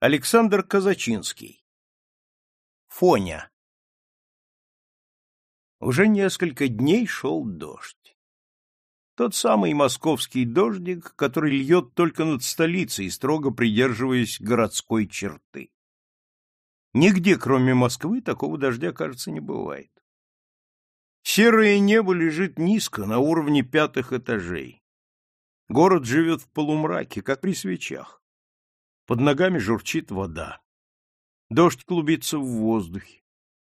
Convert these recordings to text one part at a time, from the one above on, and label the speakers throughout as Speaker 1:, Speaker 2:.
Speaker 1: Александр Казачинский. Фоня. Уже несколько дней шел дождь. Тот самый московский дождик, который льет только над столицей, строго придерживаясь городской черты. Нигде, кроме Москвы, такого дождя, кажется, не бывает. Серое небо лежит низко, на уровне пятых этажей. Город живет в полумраке, как при свечах. Под ногами журчит вода. Дождь клубится в воздухе,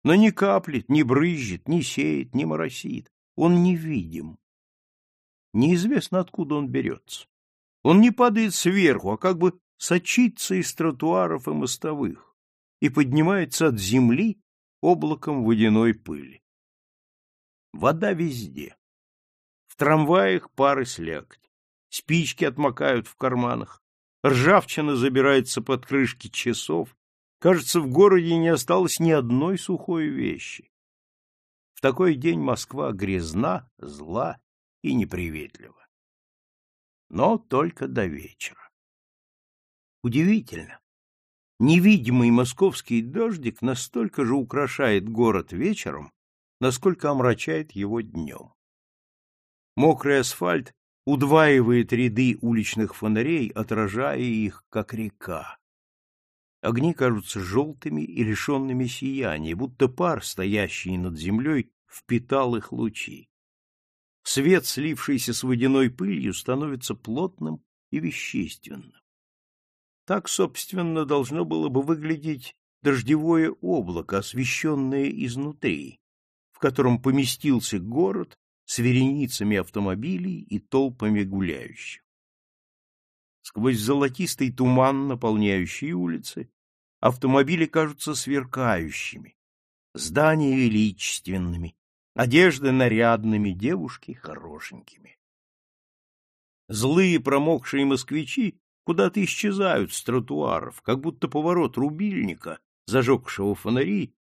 Speaker 1: но не каплет, не брызжет, не сеет, не моросит. Он невидим. Неизвестно, откуда он берется. Он не падает сверху, а как бы сочится из тротуаров и мостовых и поднимается от земли облаком водяной пыли. Вода везде. В трамваях пары слякоть. Спички отмокают в карманах. Ржавчина забирается под крышки часов. Кажется, в городе не осталось ни одной сухой вещи. В такой день Москва грязна, зла и неприветлива. Но только до вечера. Удивительно. Невидимый московский дождик настолько же украшает город вечером, насколько омрачает его днем. Мокрый асфальт удваивает ряды уличных фонарей, отражая их, как река. Огни кажутся желтыми и лишенными сияния, будто пар, стоящий над землей, впитал их лучи. Свет, слившийся с водяной пылью, становится плотным и вещественным. Так, собственно, должно было бы выглядеть дождевое облако, освещенное изнутри, в котором поместился город с вереницами автомобилей и толпами гуляющих. Сквозь золотистый туман, наполняющий улицы, автомобили кажутся сверкающими, здания величественными, одежды нарядными, девушки хорошенькими. Злые промокшие москвичи куда-то исчезают с тротуаров, как будто поворот рубильника, зажегшего фонари,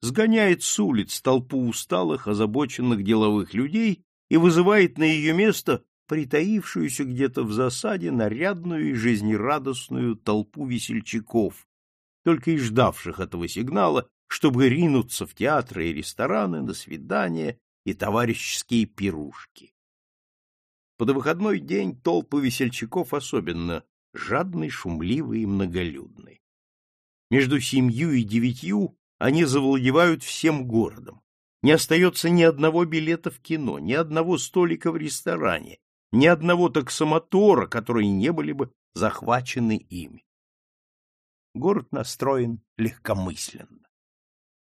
Speaker 1: сгоняет с улиц толпу усталых, озабоченных деловых людей и вызывает на ее место притаившуюся где-то в засаде нарядную и жизнерадостную толпу весельчаков, только и ждавших этого сигнала, чтобы ринуться в театры и рестораны, на свидания и товарищеские пирушки. Под выходной день толпы весельчаков особенно жадный, шумливый и многолюдный. Между семью и девятью они завладевают всем городом. Не остается ни одного билета в кино, ни одного столика в ресторане, ни одного таксомотора, которые не были бы захвачены ими. Город настроен легкомысленно.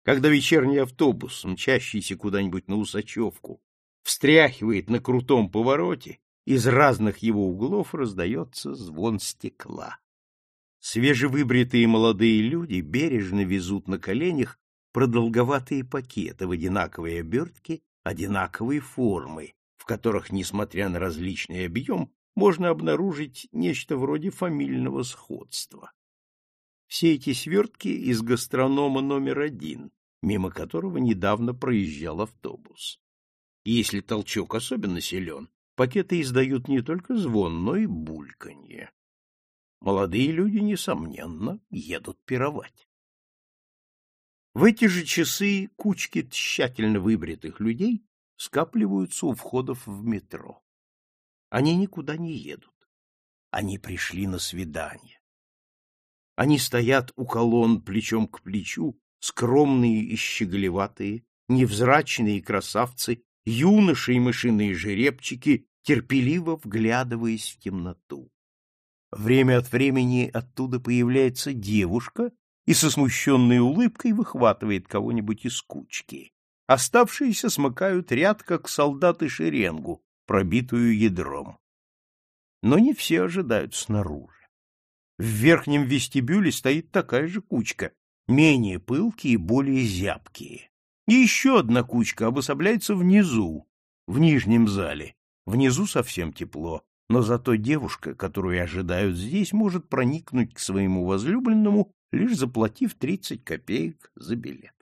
Speaker 1: Когда вечерний автобус, мчащийся куда-нибудь на Усачевку, встряхивает на крутом повороте, из разных его углов раздается звон стекла. Свежевыбритые молодые люди бережно везут на коленях продолговатые пакеты в одинаковой обертке, одинаковой формы, в которых, несмотря на различный объем, можно обнаружить нечто вроде фамильного сходства. Все эти свертки из гастронома номер один, мимо которого недавно проезжал автобус. Если толчок особенно силен, пакеты издают не только звон, но и бульканье. Молодые люди, несомненно, едут пировать. В эти же часы кучки тщательно выбритых людей скапливаются у входов в метро. Они никуда не едут. Они пришли на свидание. Они стоят у колонн плечом к плечу, скромные и щеголеватые, невзрачные красавцы, юноши и мышиные жеребчики, терпеливо вглядываясь в темноту. Время от времени оттуда появляется девушка и со смущенной улыбкой выхватывает кого-нибудь из кучки. Оставшиеся смыкают ряд, как солдаты шеренгу, пробитую ядром. Но не все ожидают снаружи. В верхнем вестибюле стоит такая же кучка, менее пылкие и более зябкие. И еще одна кучка обособляется внизу, в нижнем зале. Внизу совсем тепло, но зато девушка, которую ожидают здесь, может проникнуть к своему возлюбленному, лишь заплатив тридцать копеек за билет.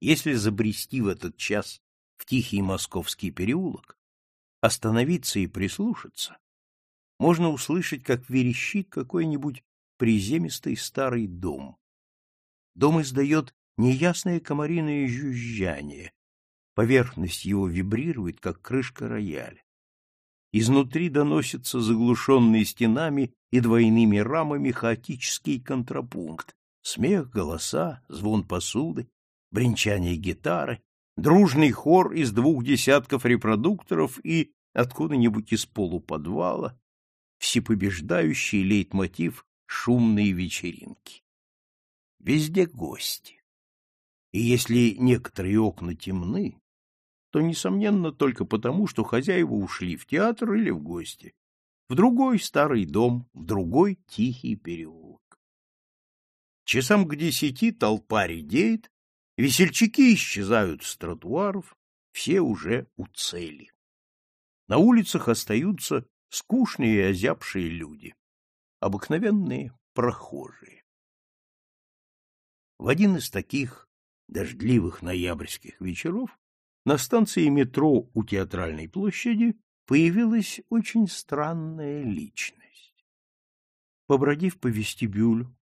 Speaker 1: Если забрести в этот час в тихий московский переулок, остановиться и прислушаться, можно услышать, как верещит какое-нибудь приземистый старый дом. Дом издает неясное комариное жужжание. Поверхность его вибрирует, как крышка рояля. Изнутри доносится заглушенный стенами и двойными рамами хаотический контрапункт. Смех, голоса, звон посуды, бренчание гитары, дружный хор из двух десятков репродукторов и откуда-нибудь из полуподвала всепобеждающий лейтмотив шумные вечеринки. Везде гости. И если некоторые окна темны, то, несомненно, только потому, что хозяева ушли в театр или в гости, в другой старый дом, в другой тихий переулок. Часам к десяти толпа редеет, весельчаки исчезают с тротуаров, все уже у цели. На улицах остаются скучные и озябшие люди, обыкновенные прохожие. В один из таких дождливых ноябрьских вечеров на станции метро у Театральной площади появилась очень странная личность. Побродив по вестибюлю,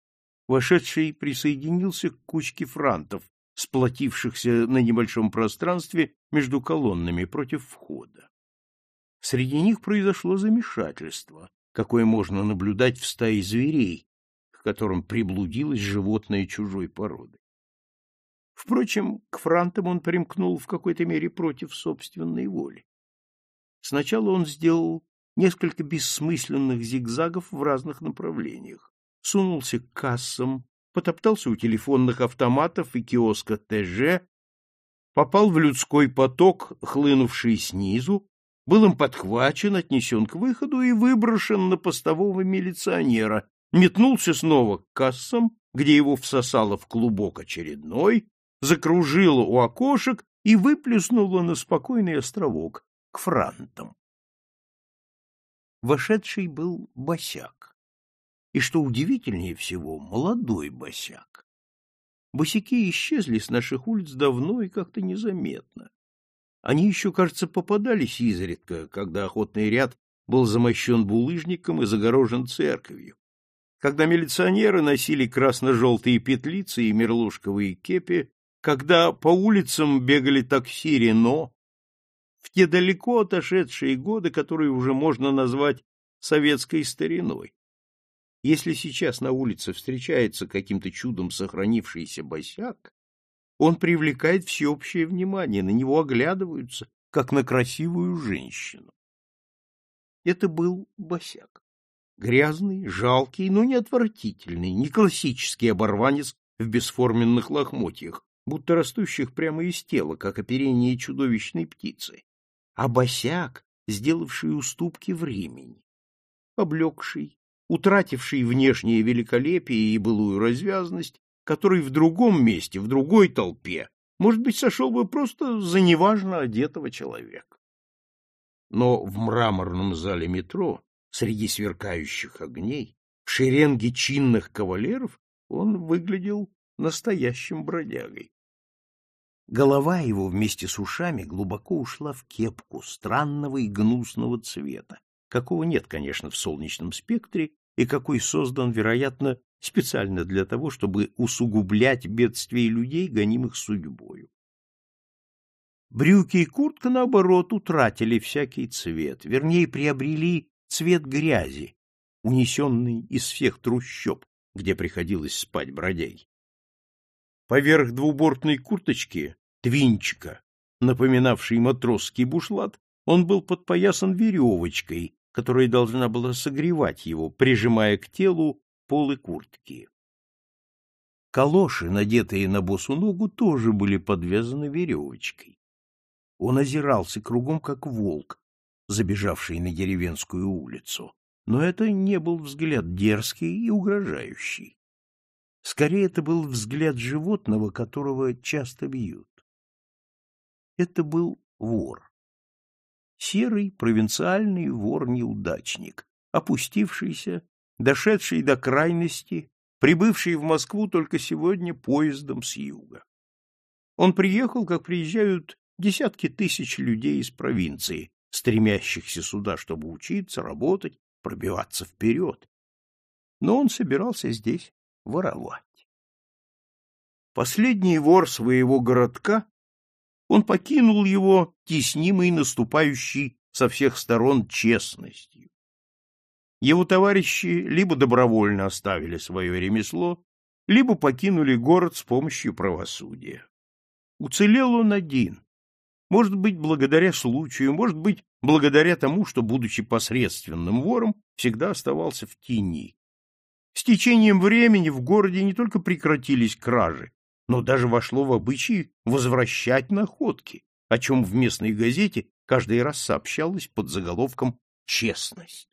Speaker 1: вошедший присоединился к кучке франтов, сплотившихся на небольшом пространстве между колоннами против входа. Среди них произошло замешательство, какое можно наблюдать в стае зверей, к которым приблудилось животное чужой породы. Впрочем, к франтам он примкнул в какой-то мере против собственной воли. Сначала он сделал несколько бессмысленных зигзагов в разных направлениях, сунулся к кассам, потоптался у телефонных автоматов и киоска ТЖ, попал в людской поток, хлынувший снизу, был им подхвачен, отнесен к выходу и выброшен на постового милиционера, метнулся снова к кассам, где его всосало в клубок очередной, закружило у окошек и выплеснуло на спокойный островок, к франтам. Вошедший был босяк. И, что удивительнее всего, молодой босяк. Босяки исчезли с наших улиц давно и как-то незаметно. Они еще, кажется, попадались изредка, когда охотный ряд был замощен булыжником и загорожен церковью, когда милиционеры носили красно-желтые петлицы и мерлушковые кепи, когда по улицам бегали такси Рено, в те далеко отошедшие годы, которые уже можно назвать советской стариной. Если сейчас на улице встречается каким-то чудом сохранившийся босяк, он привлекает всеобщее внимание, на него оглядываются, как на красивую женщину. Это был босяк. Грязный, жалкий, но не отвратительный, не классический оборванец в бесформенных лохмотьях, будто растущих прямо из тела, как оперение чудовищной птицы, а босяк, сделавший уступки времени, поблекший, утративший внешнее великолепие и былую развязность, который в другом месте, в другой толпе, может быть, сошел бы просто за неважно одетого человека. Но в мраморном зале метро, среди сверкающих огней, в шеренге чинных кавалеров, он выглядел настоящим бродягой. Голова его вместе с ушами глубоко ушла в кепку странного и гнусного цвета, какого нет, конечно, в солнечном спектре и какой создан, вероятно, специально для того, чтобы усугублять бедствия людей, гонимых судьбою. Брюки и куртка, наоборот, утратили всякий цвет, вернее, приобрели цвет грязи, унесенный из всех трущоб, где приходилось спать бродяги. Поверх двубортной курточки, твинчика, напоминавшей матросский бушлат, он был подпоясан веревочкой, которая должна была согревать его, прижимая к телу полы куртки. Калоши, надетые на босу ногу, тоже были подвязаны веревочкой. Он озирался кругом, как волк, забежавший на деревенскую улицу. Но это не был взгляд дерзкий и угрожающий. Скорее, это был взгляд животного, которого часто бьют. Это был вор. Серый провинциальный вор-неудачник, опустившийся дошедший до крайности, прибывший в Москву только сегодня поездом с юга. Он приехал, как приезжают десятки тысяч людей из провинции, стремящихся сюда, чтобы учиться, работать, пробиваться вперед. но он собирался здесь воровать. Последний вор своего городка, он покинул его, теснимый наступающий со всех сторон честностью. Его товарищи либо добровольно оставили свое ремесло, либо покинули город с помощью правосудия. Уцелел он один, может быть, благодаря случаю, может быть, благодаря тому, что, будучи посредственным вором, всегда оставался в тени. С течением времени в городе не только прекратились кражи, но даже вошло в обычай возвращать находки, о чем в местной газете каждый раз сообщалось под заголовком «Честность».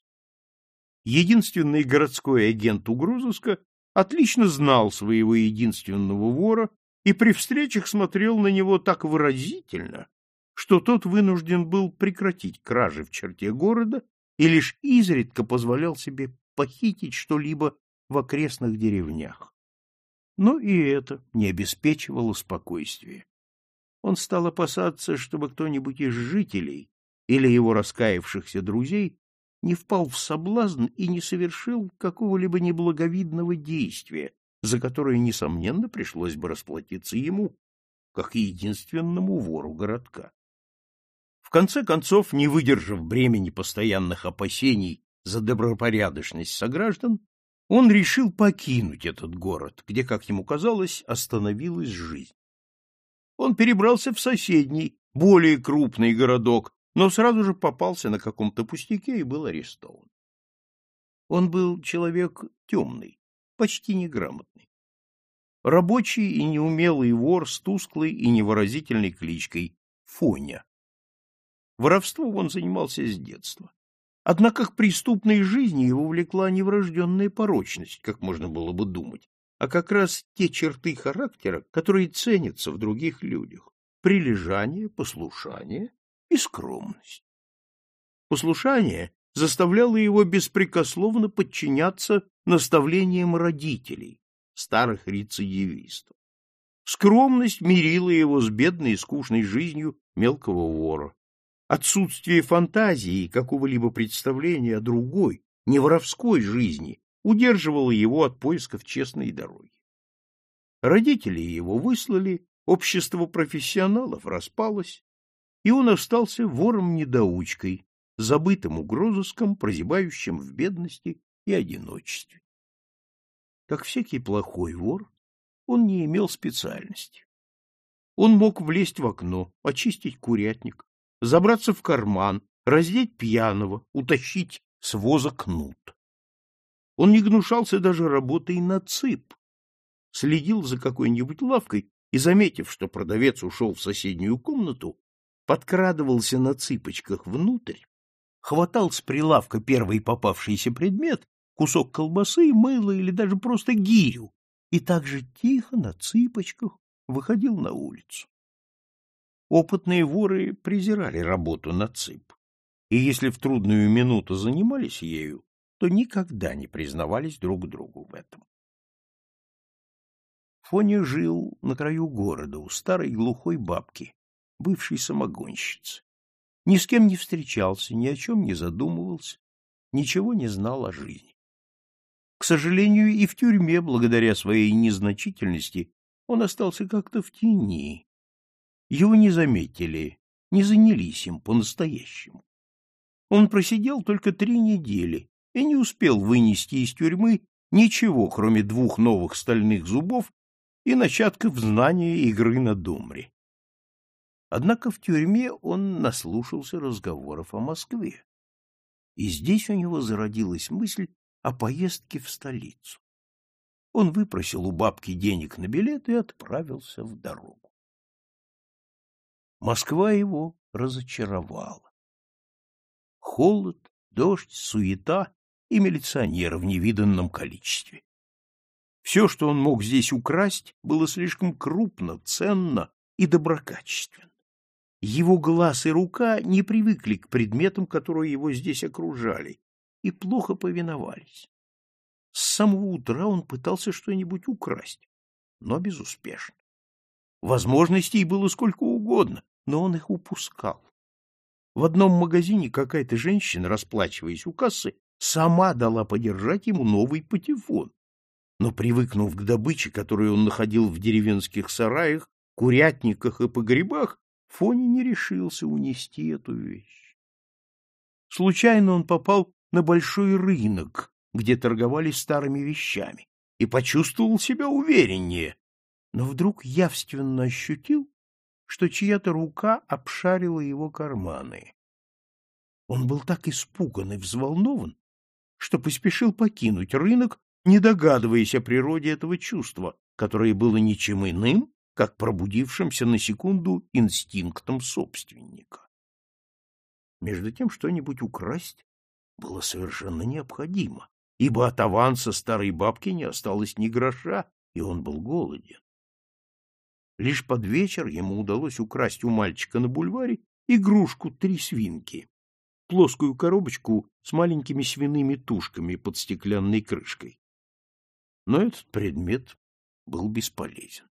Speaker 1: Единственный городской агент угрозыска отлично знал своего единственного вора и при встречах смотрел на него так выразительно, что тот вынужден был прекратить кражи в черте города и лишь изредка позволял себе похитить что-либо в окрестных деревнях. Но и это не обеспечивало спокойствия. Он стал опасаться, чтобы кто-нибудь из жителей или его раскаявшихся друзей не впал в соблазн и не совершил какого-либо неблаговидного действия, за которое, несомненно, пришлось бы расплатиться ему, как единственному вору городка. В конце концов, не выдержав бремени постоянных опасений за добропорядочность сограждан, он решил покинуть этот город, где, как ему казалось, остановилась жизнь. Он перебрался в соседний, более крупный городок, но сразу же попался на каком-то пустяке и был арестован. Он был человек темный, почти неграмотный. Рабочий и неумелый вор с тусклой и невыразительной кличкой Фоня. Воровством он занимался с детства. Однако к преступной жизни его влекла не врожденная порочность, как можно было бы думать, а как раз те черты характера, которые ценятся в других людях — прилежание, послушание и скромность. Послушание заставляло его беспрекословно подчиняться наставлениям родителей, старых рецидивистов. Скромность мирила его с бедной и скучной жизнью мелкого вора. Отсутствие фантазии и какого-либо представления о другой, не воровской жизни удерживало его от поисков честной дороги. Родители его выслали, общество профессионалов распалось, и он остался вором-недоучкой, забытым угрозыском, прозябающим в бедности и одиночестве. Как всякий плохой вор, он не имел специальности. Он мог влезть в окно, очистить курятник, забраться в карман, раздеть пьяного, утащить с воза кнут. Он не гнушался даже работой на цып, следил за какой-нибудь лавкой и, заметив, что продавец ушел в соседнюю комнату, подкрадывался на цыпочках внутрь, хватал с прилавка первый попавшийся предмет, кусок колбасы, мыло или даже просто гирю, и так же тихо на цыпочках выходил на улицу. Опытные воры презирали работу на цып, и если в трудную минуту занимались ею, то никогда не признавались друг другу в этом. Фоня жил на краю города у старой глухой бабки, бывшей самогонщицы. Ни с кем не встречался, ни о чем не задумывался, ничего не знал о жизни. К сожалению, и в тюрьме, благодаря своей незначительности, он остался как-то в тени, его не заметили, не занялись им по-настоящему. Он просидел только три недели и не успел вынести из тюрьмы ничего, кроме двух новых стальных зубов и начатков знания игры на думре. Однако в тюрьме он наслушался разговоров о Москве. И здесь у него зародилась мысль о поездке в столицу. Он выпросил у бабки денег на билет и отправился в дорогу. Москва его разочаровала. Холод, дождь, суета и милиционеры в невиданном количестве. Все, что он мог здесь украсть, было слишком крупно, ценно и доброкачественно. Его глаз и рука не привыкли к предметам, которые его здесь окружали, и плохо повиновались. С самого утра он пытался что-нибудь украсть, но безуспешно. Возможностей было сколько угодно, но он их упускал. В одном магазине какая-то женщина, расплачиваясь у кассы, сама дала подержать ему новый патефон. Но, привыкнув к добыче, которую он находил в деревенских сараях, курятниках и погребах, Фоня не решился унести эту вещь. Случайно он попал на большой рынок, где торговали старыми вещами, и почувствовал себя увереннее, но вдруг явственно ощутил, что чья-то рука обшарила его карманы. Он был так испуган и взволнован, что поспешил покинуть рынок, не догадываясь о природе этого чувства, которое было ничем иным, как пробудившимся на секунду инстинктом собственника. Между тем что-нибудь украсть было совершенно необходимо, ибо от аванса старой бабки не осталось ни гроша, и он был голоден. Лишь под вечер ему удалось украсть у мальчика на бульваре игрушку «Три свинки», плоскую коробочку с маленькими свиными тушками под стеклянной крышкой. Но этот предмет был бесполезен.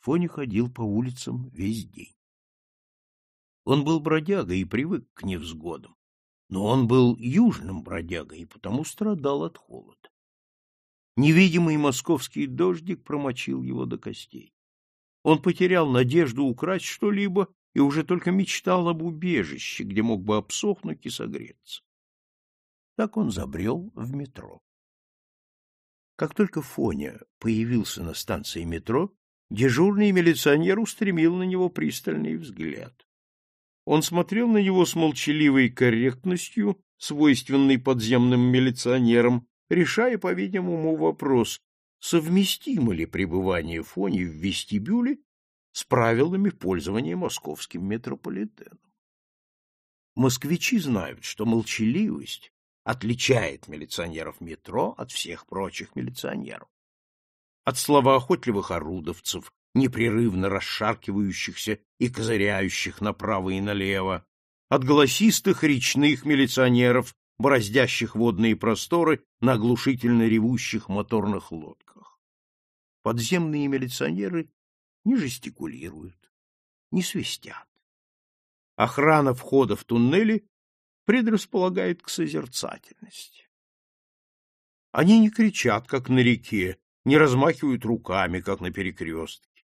Speaker 1: Фоня ходил по улицам весь день. Он был бродягой и привык к невзгодам, но он был южным бродягой и потому страдал от холода. Невидимый московский дождик промочил его до костей. Он потерял надежду украсть что-либо и уже только мечтал об убежище, где мог бы обсохнуть и согреться. Так он забрел в метро. Как только Фоня появился на станции метро, дежурный милиционер устремил на него пристальный взгляд. Он смотрел на него с молчаливой корректностью, свойственной подземным милиционерам, решая, по-видимому, вопрос, совместимо ли пребывание Фони в вестибюле с правилами пользования московским метрополитеном. Москвичи знают, что молчаливость отличает милиционеров метро от всех прочих милиционеров. От словоохотливых орудовцев, непрерывно расшаркивающихся и козыряющих направо и налево, от голосистых речных милиционеров, бороздящих водные просторы на оглушительно ревущих моторных лодках. Подземные милиционеры не жестикулируют, не свистят. Охрана входа в туннели предрасполагает к созерцательности. Они не кричат, как на реке, не размахивают руками, как на перекрестке.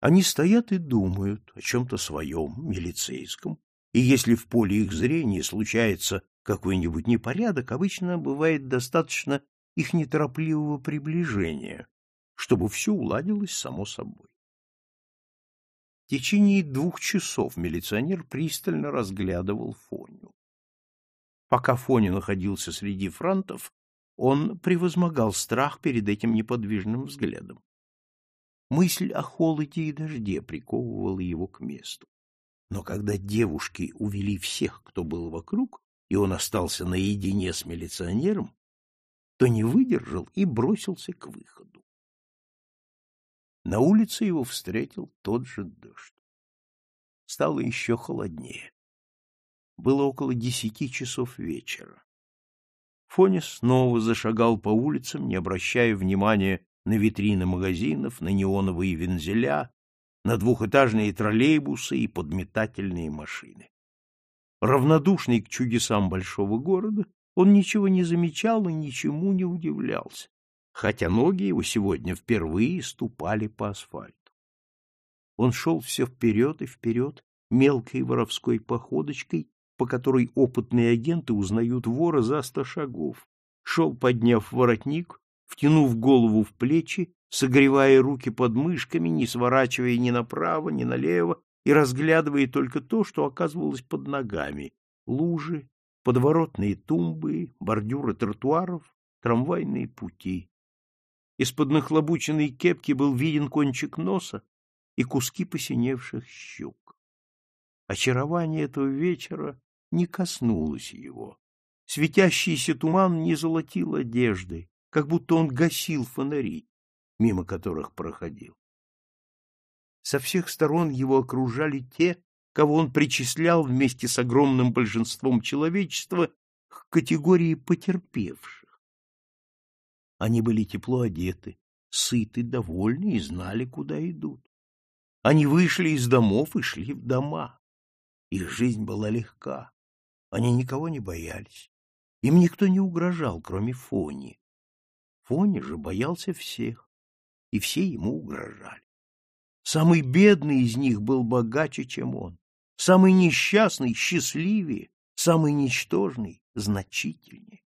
Speaker 1: Они стоят и думают о чем-то своем, милицейском, и если в поле их зрения случается какой-нибудь непорядок, обычно бывает достаточно их неторопливого приближения, чтобы все уладилось само собой. В течение двух часов милиционер пристально разглядывал Фоню. Пока Фоня находился среди франтов, он превозмогал страх перед этим неподвижным взглядом. Мысль о холоде и дожде приковывала его к месту. Но когда девушки увели всех, кто был вокруг, и он остался наедине с милиционером, то не выдержал и бросился к выходу. На улице его встретил тот же дождь. Стало еще холоднее. Было около десяти часов вечера. Фоня снова зашагал по улицам, не обращая внимания на витрины магазинов, на неоновые вензеля, на двухэтажные троллейбусы и подметательные машины. Равнодушный к чудесам большого города, он ничего не замечал и ничему не удивлялся, хотя ноги его сегодня впервые ступали по асфальту. Он шел все вперед и вперед, мелкой воровской походочкой, по которой опытные агенты узнают вора за сто шагов, шел, подняв воротник, втянув голову в плечи, согревая руки под мышками, не сворачивая ни направо, ни налево, и разглядывая только то, что оказывалось под ногами — лужи, подворотные тумбы, бордюры тротуаров, трамвайные пути. Из-под нахлобученной кепки был виден кончик носа и куски посиневших щек. Очарование этого вечера не коснулось его. Светящийся туман не золотил одежды, как будто он гасил фонари, мимо которых проходил. Со всех сторон его окружали те, кого он причислял вместе с огромным большинством человечества к категории потерпевших. Они были тепло одеты, сыты, довольны и знали, куда идут. Они вышли из домов и шли в дома. Их жизнь была легка. Они никого не боялись. Им никто не угрожал, кроме Фони. Фони же боялся всех, и все ему угрожали. Самый бедный из них был богаче, чем он. Самый несчастный — счастливее, самый ничтожный — значительнее.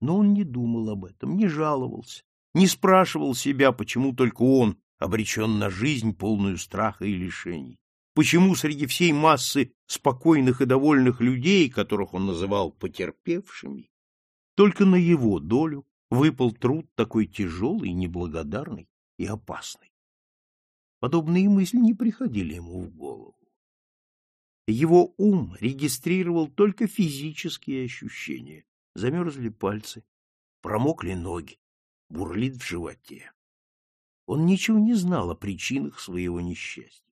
Speaker 1: Но он не думал об этом, не жаловался, не спрашивал себя, почему только он обречен на жизнь, полную страха и лишений. Почему среди всей массы спокойных и довольных людей, которых он называл потерпевшими, только на его долю выпал труд такой тяжелый, неблагодарный и опасный? Подобные мысли не приходили ему в голову. Его ум регистрировал только физические ощущения. Замерзли пальцы, промокли ноги, бурлит в животе. Он ничего не знал о причинах своего несчастья.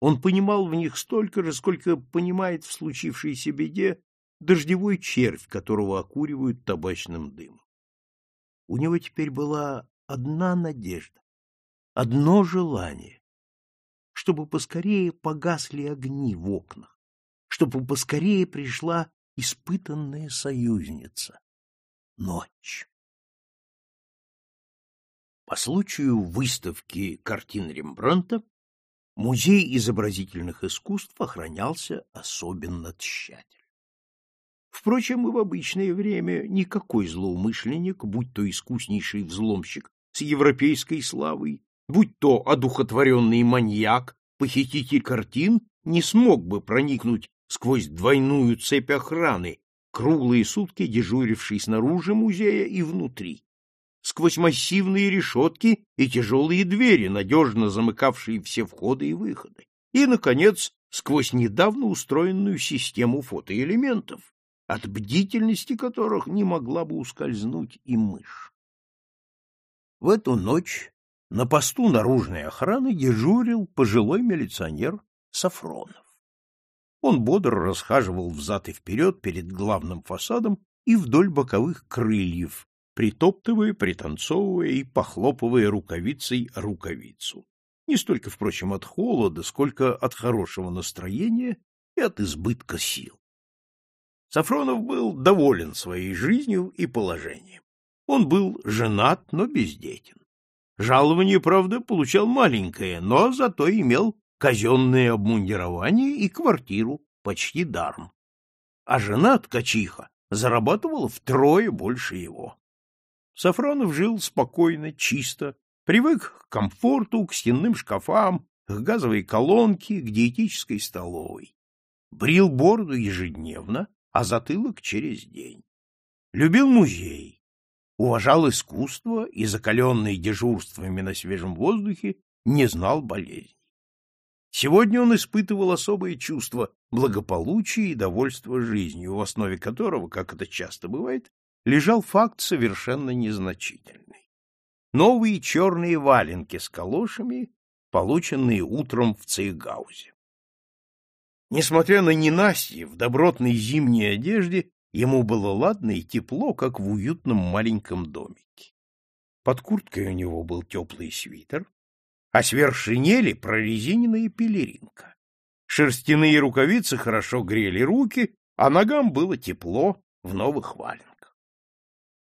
Speaker 1: Он понимал в них столько же, сколько понимает в случившейся беде дождевой червь, которого окуривают табачным дымом. У него теперь была одна надежда, одно желание чтобы поскорее погасли огни в окнах, чтобы поскорее пришла испытанная союзница — ночь. По случаю выставки картин Рембрандта музей изобразительных искусств охранялся особенно тщательно. Впрочем, и в обычное время никакой злоумышленник, будь то искуснейший взломщик с европейской славой, будь то одухотворенный маньяк, похититель картин, не смог бы проникнуть сквозь двойную цепь охраны, круглые сутки дежурившей снаружи музея и внутри, сквозь массивные решетки и тяжелые двери, надежно замыкавшие все входы и выходы, и, наконец, сквозь недавно устроенную систему фотоэлементов, от бдительности которых не могла бы ускользнуть и мышь. В эту ночь на посту наружной охраны дежурил пожилой милиционер Сафронов. Он бодро расхаживал взад и вперед перед главным фасадом и вдоль боковых крыльев, притоптывая, пританцовывая и похлопывая рукавицей рукавицу. Не столько, впрочем, от холода, сколько от хорошего настроения и от избытка сил. Сафронов был доволен своей жизнью и положением. Он был женат, но бездетен. Жалование, правда, получал маленькое, но зато имел казенное обмундирование и квартиру почти даром. А жена ткачиха зарабатывала втрое больше его. Сафронов жил спокойно, чисто, привык к комфорту, к стенным шкафам, к газовой колонке, к диетической столовой. Брил бороду ежедневно, а затылок через день. Любил музей, уважал искусство и, закаленный дежурствами на свежем воздухе, не знал болезней. Сегодня он испытывал особое чувство благополучия и довольства жизнью, в основе которого, как это часто бывает, лежал факт совершенно незначительный. Новые черные валенки с калошами, полученные утром в Цейгаузе. Несмотря на ненастье, в добротной зимней одежде Ему было ладно и тепло, как в уютном маленьком домике. Под курткой у него был теплый свитер, а сверх шинели прорезиненная пелеринка. Шерстяные рукавицы хорошо грели руки, а ногам было тепло в новых валенках.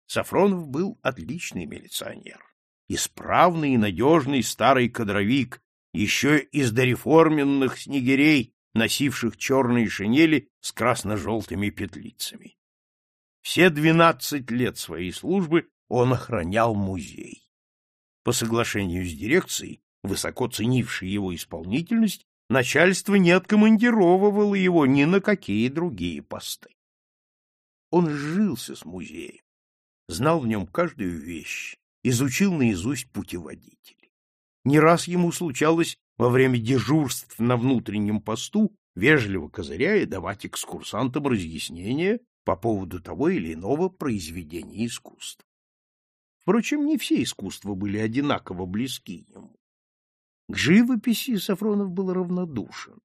Speaker 1: Сафронов был отличный милиционер, исправный и надежный старый кадровик, еще из дореформенных снегирей, носивших черные шинели с красно-желтыми петлицами. Все двенадцать лет своей службы он охранял музей. По соглашению с дирекцией, высоко ценившей его исполнительность, начальство не откомандировывало его ни на какие другие посты. Он сжился с музеем, знал в нем каждую вещь, изучил наизусть путеводители. Не раз ему случалось во время дежурств на внутреннем посту вежливо козыряя давать экскурсантам разъяснения по поводу того или иного произведения искусства. Впрочем, не все искусства были одинаково близки ему. К живописи Сафронов был равнодушен,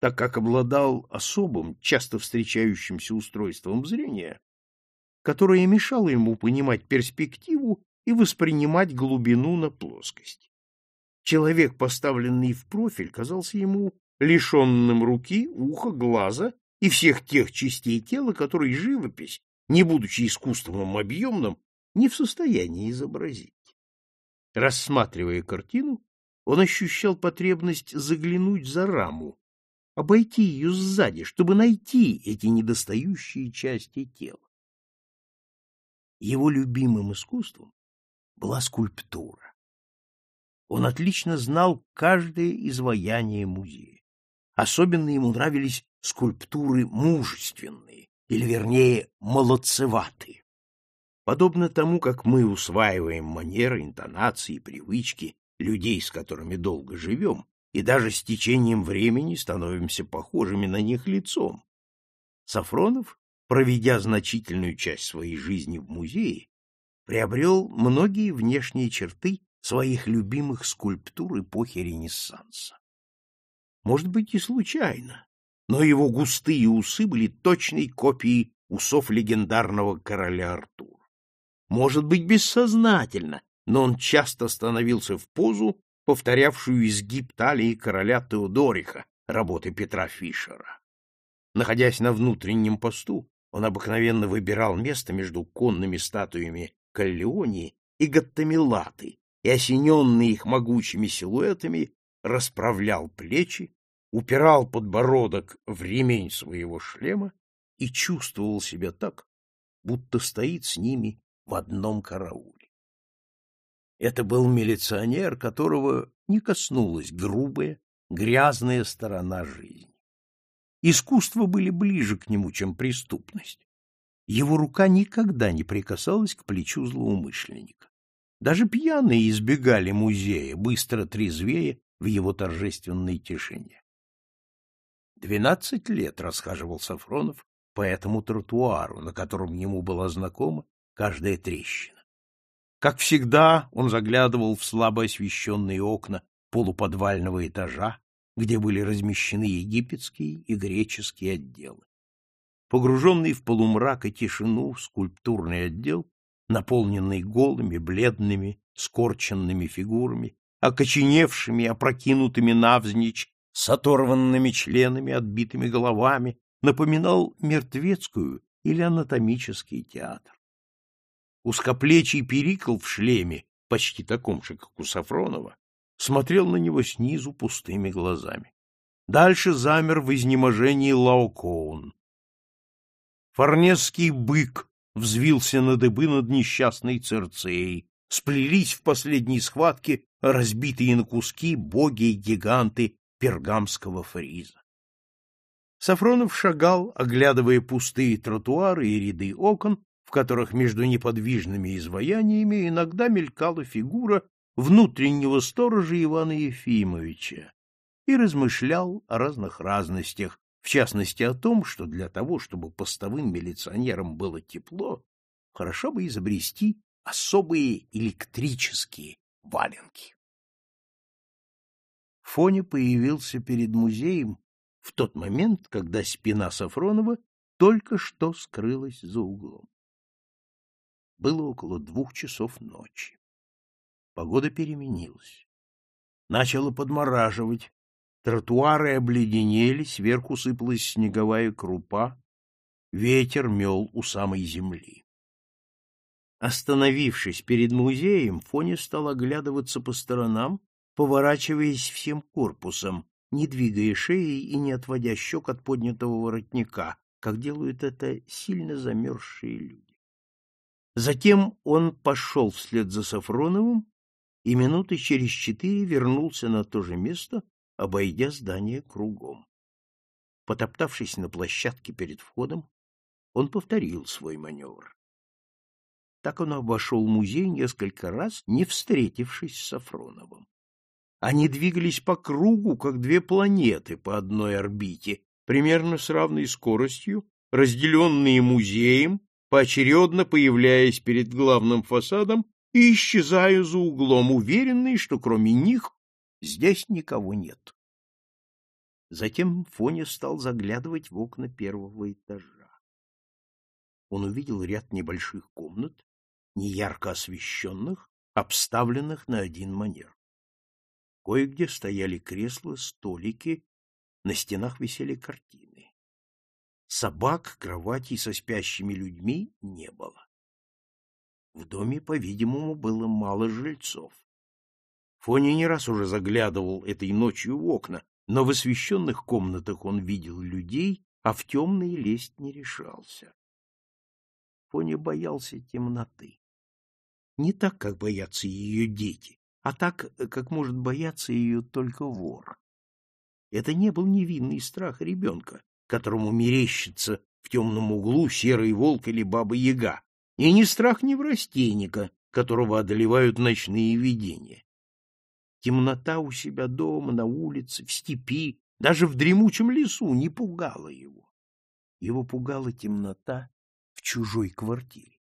Speaker 1: так как обладал особым, часто встречающимся устройством зрения, которое мешало ему понимать перспективу и воспринимать глубину на плоскости. Человек, поставленный в профиль, казался ему лишенным руки, уха, глаза и всех тех частей тела, которые живопись не будучи искусством объемным, не в состоянии изобразить. Рассматривая картину, он ощущал потребность заглянуть за раму, обойти ее сзади, чтобы найти эти недостающие части тела. Его любимым искусством была скульптура. Он отлично знал каждое изваяние музея. Особенно ему нравились скульптуры мужественные, или, вернее, молодцеватые. Подобно тому, как мы усваиваем манеры, интонации, привычки людей, с которыми долго живем, и даже с течением времени становимся похожими на них лицом. Сафронов, проведя значительную часть своей жизни в музее, приобрел многие внешние черты своих любимых скульптур эпохи Ренессанса. Может быть, и случайно, но его густые усы были точной копией усов легендарного короля Артура. Может быть, бессознательно, но он часто становился в позу, повторявшую изгиб талии короля Теодориха, работы Петра Фишера. Находясь на внутреннем посту, он обыкновенно выбирал место между конными статуями Каллионии и Гаттамилаты и, осененный их могучими силуэтами, расправлял плечи, упирал подбородок в ремень своего шлема и чувствовал себя так, будто стоит с ними в одном карауле. Это был милиционер, которого не коснулась грубая, грязная сторона жизни. Искусства были ближе к нему, чем преступность. Его рука никогда не прикасалась к плечу злоумышленника. Даже пьяные избегали музея, быстро трезвее в его торжественной тишине. Двенадцать лет расхаживал Сафронов по этому тротуару, на котором ему была знакома каждая трещина. Как всегда, он заглядывал в слабо освещенные окна полуподвального этажа, где были размещены египетские и греческие отделы. Погруженный в полумрак и тишину скульптурный отдел, наполненный голыми, бледными, скорченными фигурами, окоченевшими, опрокинутыми навзничь, с оторванными членами, отбитыми головами, напоминал мертвецкую или анатомический театр. Узкоплечий Перикл в шлеме, почти таком же, как у Сафронова, смотрел на него снизу пустыми глазами. Дальше замер в изнеможении Лаокоун. Форнесский бык взвился на дыбы над несчастной Церцеей, сплелись в последней схватке разбитые на куски боги и гиганты пергамского фриза. Сафронов шагал, оглядывая пустые тротуары и ряды окон, в которых между неподвижными изваяниями иногда мелькала фигура внутреннего сторожа Ивана Ефимовича, и размышлял о разных разностях, в частности о том, что для того, чтобы постовым милиционерам было тепло, хорошо бы изобрести особые электрические валенки. Фоня появился перед музеем в тот момент, когда спина Сафронова только что скрылась за углом. Было около двух часов ночи. Погода переменилась. Начало подмораживать. Тротуары обледенели, сверху сыпалась снеговая крупа. Ветер мел у самой земли. Остановившись перед музеем, Фоня стал оглядываться по сторонам, поворачиваясь всем корпусом, не двигая шеей и не отводя щек от поднятого воротника, как делают это сильно замерзшие люди. Затем он пошел вслед за Сафроновым и минуты через четыре вернулся на то же место, обойдя здание кругом. Потоптавшись на площадке перед входом, он повторил свой маневр. Так он обошел музей несколько раз, не встретившись с Сафроновым. Они двигались по кругу, как две планеты по одной орбите, примерно с равной скоростью, разделенные музеем поочередно появляясь перед главным фасадом и исчезая за углом, уверенный, что кроме них здесь никого нет. Затем Фоня стал заглядывать в окна первого этажа. Он увидел ряд небольших комнат, неярко освещенных, обставленных на один манер. Кое-где стояли кресла, столики, на стенах висели картины. Собак, кроватей со спящими людьми не было. В доме, по-видимому, было мало жильцов. Фоня не раз уже заглядывал этой ночью в окна, но в освещенных комнатах он видел людей, а в темные лезть не решался. Фоня боялся темноты. Не так, как боятся ее дети, а так, как может бояться ее только вор. Это не был невинный страх ребенка, которому мерещится в темном углу серый волк или баба-яга, и не страх неврастенника, которого одолевают ночные видения. Темнота у себя дома, на улице, в степи, даже в дремучем лесу не пугала его. Его пугала темнота в чужой квартире.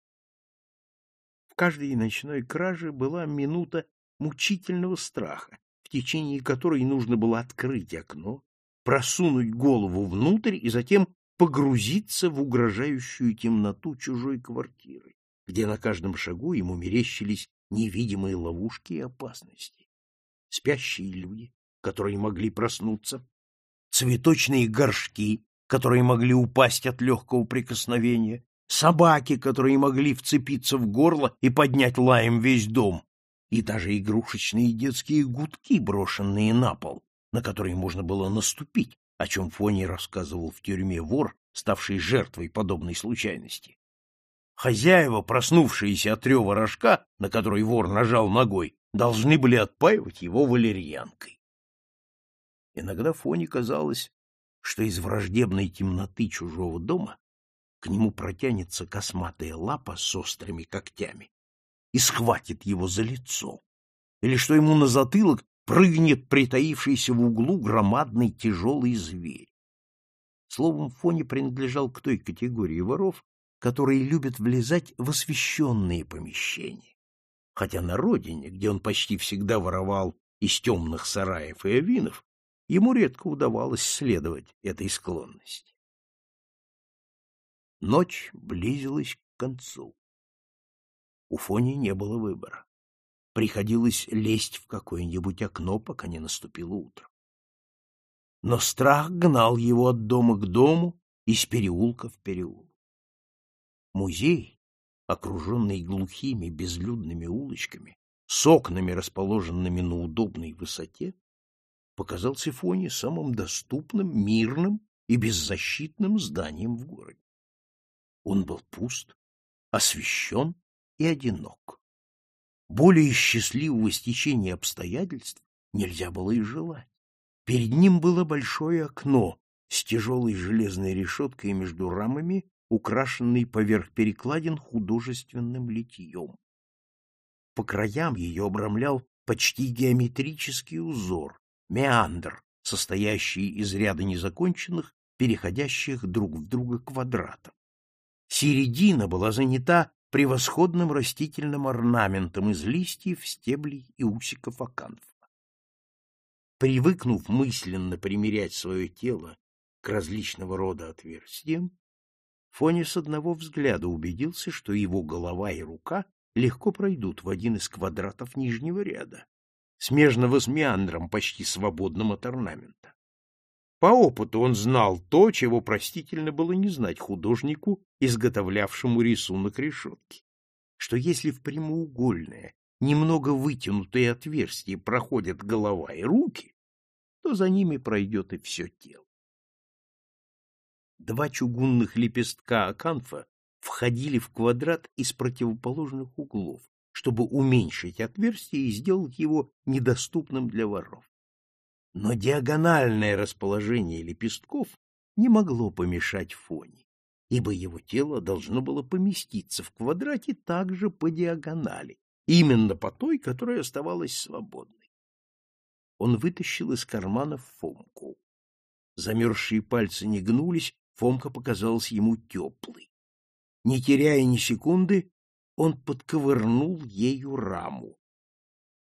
Speaker 1: В каждой ночной краже была минута мучительного страха, в течение которой нужно было открыть окно, просунуть голову внутрь и затем погрузиться в угрожающую темноту чужой квартиры, где на каждом шагу ему мерещились невидимые ловушки и опасности. Спящие люди, которые могли проснуться, цветочные горшки, которые могли упасть от легкого прикосновения, собаки, которые могли вцепиться в горло и поднять лаем весь дом, и даже игрушечные детские гудки, брошенные на пол, на которые можно было наступить, о чем Фони рассказывал в тюрьме вор, ставший жертвой подобной случайности. Хозяева, проснувшиеся от рева рожка, на который вор нажал ногой, должны были отпаивать его валерьянкой. Иногда Фоне казалось, что из враждебной темноты чужого дома к нему протянется косматая лапа с острыми когтями и схватит его за лицо, или что ему на затылок прыгнет притаившийся в углу громадный тяжелый зверь. Словом, Фоне принадлежал к той категории воров, которые любят влезать в освещенные помещения. Хотя на родине, где он почти всегда воровал из темных сараев и авинов, ему редко удавалось следовать этой склонности. Ночь близилась к концу. У Фони не было выбора. Приходилось лезть в какое-нибудь окно, пока не наступило утро. Но страх гнал его от дома к дому, из переулка в переулок. Музей, окруженный глухими безлюдными улочками, с окнами, расположенными на удобной высоте, показался Фоне самым доступным, мирным и беззащитным зданием в городе. Он был пуст, освещен и одинок. Более счастливого стечения обстоятельств нельзя было и желать. Перед ним было большое окно с тяжелой железной решеткой между рамами, украшенной поверх перекладин художественным литьем. По краям ее обрамлял почти геометрический узор, меандр, состоящий из ряда незаконченных, переходящих друг в друга квадратов. Середина была занята превосходным растительным орнаментом из листьев, стеблей и усиков аканфа. Привыкнув мысленно примерять свое тело к различного рода отверстиям, Фоня с одного взгляда убедился, что его голова и рука легко пройдут в один из квадратов нижнего ряда, смежного с меандром, почти свободным от орнамента. По опыту он знал то, чего простительно было не знать художнику, изготовлявшему рисунок решетки, что если в прямоугольное, немного вытянутые отверстия проходят голова и руки, то за ними пройдет и все тело. Два чугунных лепестка аканфа входили в квадрат из противоположных углов, чтобы уменьшить отверстие и сделать его недоступным для воров. Но диагональное расположение лепестков не могло помешать фоне, ибо его тело должно было поместиться в квадрате также по диагонали, именно по той, которая оставалась свободной. Он вытащил из кармана Фомку. Замерзшие пальцы не гнулись, Фомка показалась ему теплой. Не теряя ни секунды, он подковырнул ею раму.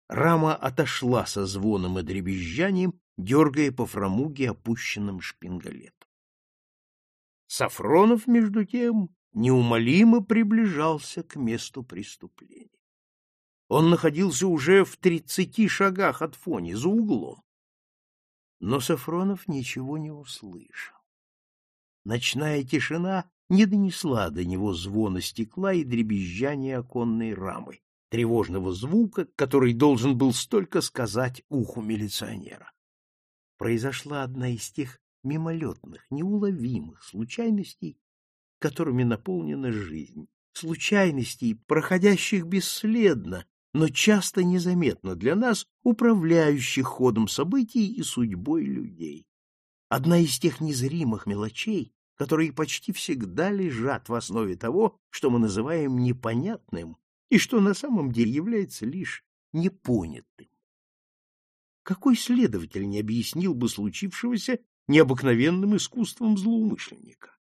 Speaker 1: Рама отошла со звоном и дребезжанием, дергая по фрамуге опущенным шпингалетом. Сафронов, между тем, неумолимо приближался к месту преступления. Он находился уже в тридцати шагах от Фони, за углом. Но Сафронов ничего не услышал. Ночная тишина не донесла до него звона стекла и дребезжания оконной рамы, тревожного звука, который должен был столько сказать уху милиционера. Произошла одна из тех мимолетных, неуловимых случайностей, которыми наполнена жизнь, случайностей, проходящих бесследно, но часто незаметно для нас, управляющих ходом событий и судьбой людей. Одна из тех незримых мелочей, которые почти всегда лежат в основе того, что мы называем непонятным и что на самом деле является лишь непонятым. Какой следователь не объяснил бы случившегося необыкновенным искусством злоумышленника?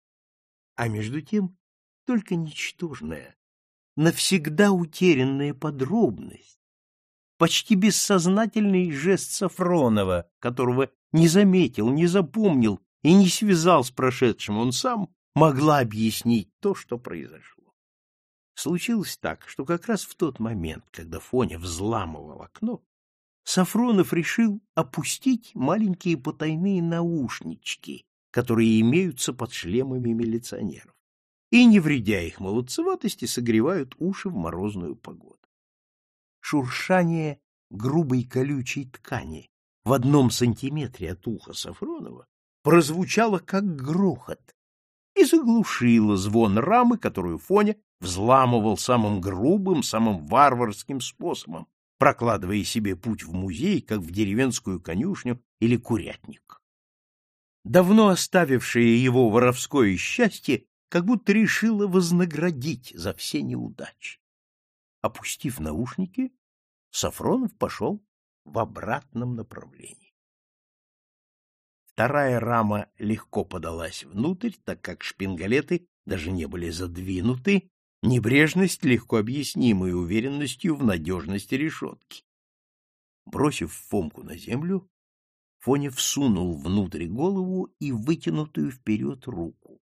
Speaker 1: А между тем, только ничтожная, навсегда утерянная подробность, почти бессознательный жест Сафронова, которого не заметил, не запомнил и не связал с прошедшим он сам, могла объяснить то, что произошло. Случилось так, что как раз в тот момент, когда Фоня взламывал окно, Сафронов решил опустить маленькие потайные наушнички, которые имеются под шлемами милиционеров, и, не вредя их молодцеватости, согревают уши в морозную погоду. Шуршание грубой колючей ткани в одном сантиметре от уха Сафронова прозвучало как грохот и заглушило звон рамы, которую Фоня взламывал самым грубым, самым варварским способом, прокладывая себе путь в музей, как в деревенскую конюшню или курятник. Давно оставившее его воровское счастье как будто решило вознаградить за все неудачи. Опустив наушники, Сафронов пошел в обратном направлении. Вторая рама легко подалась внутрь, так как шпингалеты даже не были задвинуты, небрежность легко объяснимой уверенностью в надежности решетки. Бросив Фомку на землю, Фоня всунул внутрь голову и вытянутую вперед руку.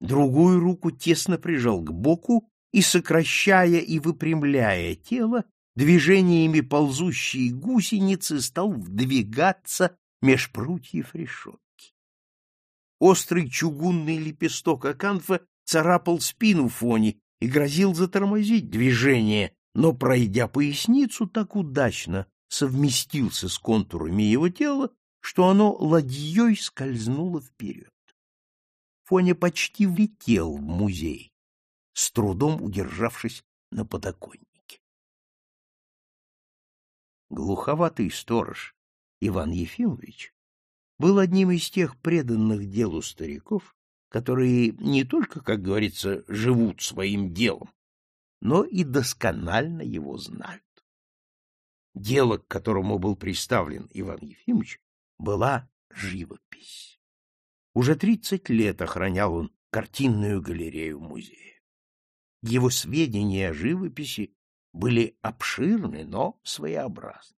Speaker 1: Другую руку тесно прижал к боку и, сокращая и выпрямляя тело, движениями ползущей гусеницы стал вдвигаться меж прутьев решетки. Острый чугунный лепесток аканфа царапал спину Фони и грозил затормозить движение, но, пройдя поясницу, так удачно совместился с контурами его тела, что оно ладьей скользнуло вперед. Фоня почти влетел в музей, с трудом удержавшись на подоконнике глуховатый сторож Иван Ефимович был одним из тех преданных делу стариков, которые не только, как говорится, живут своим делом, но и досконально его знают. Дело, к которому был представлен Иван Ефимович, была живопись. Уже тридцать лет охранял он картинную галерею музея. Его сведения о живописи были обширны, но своеобразны.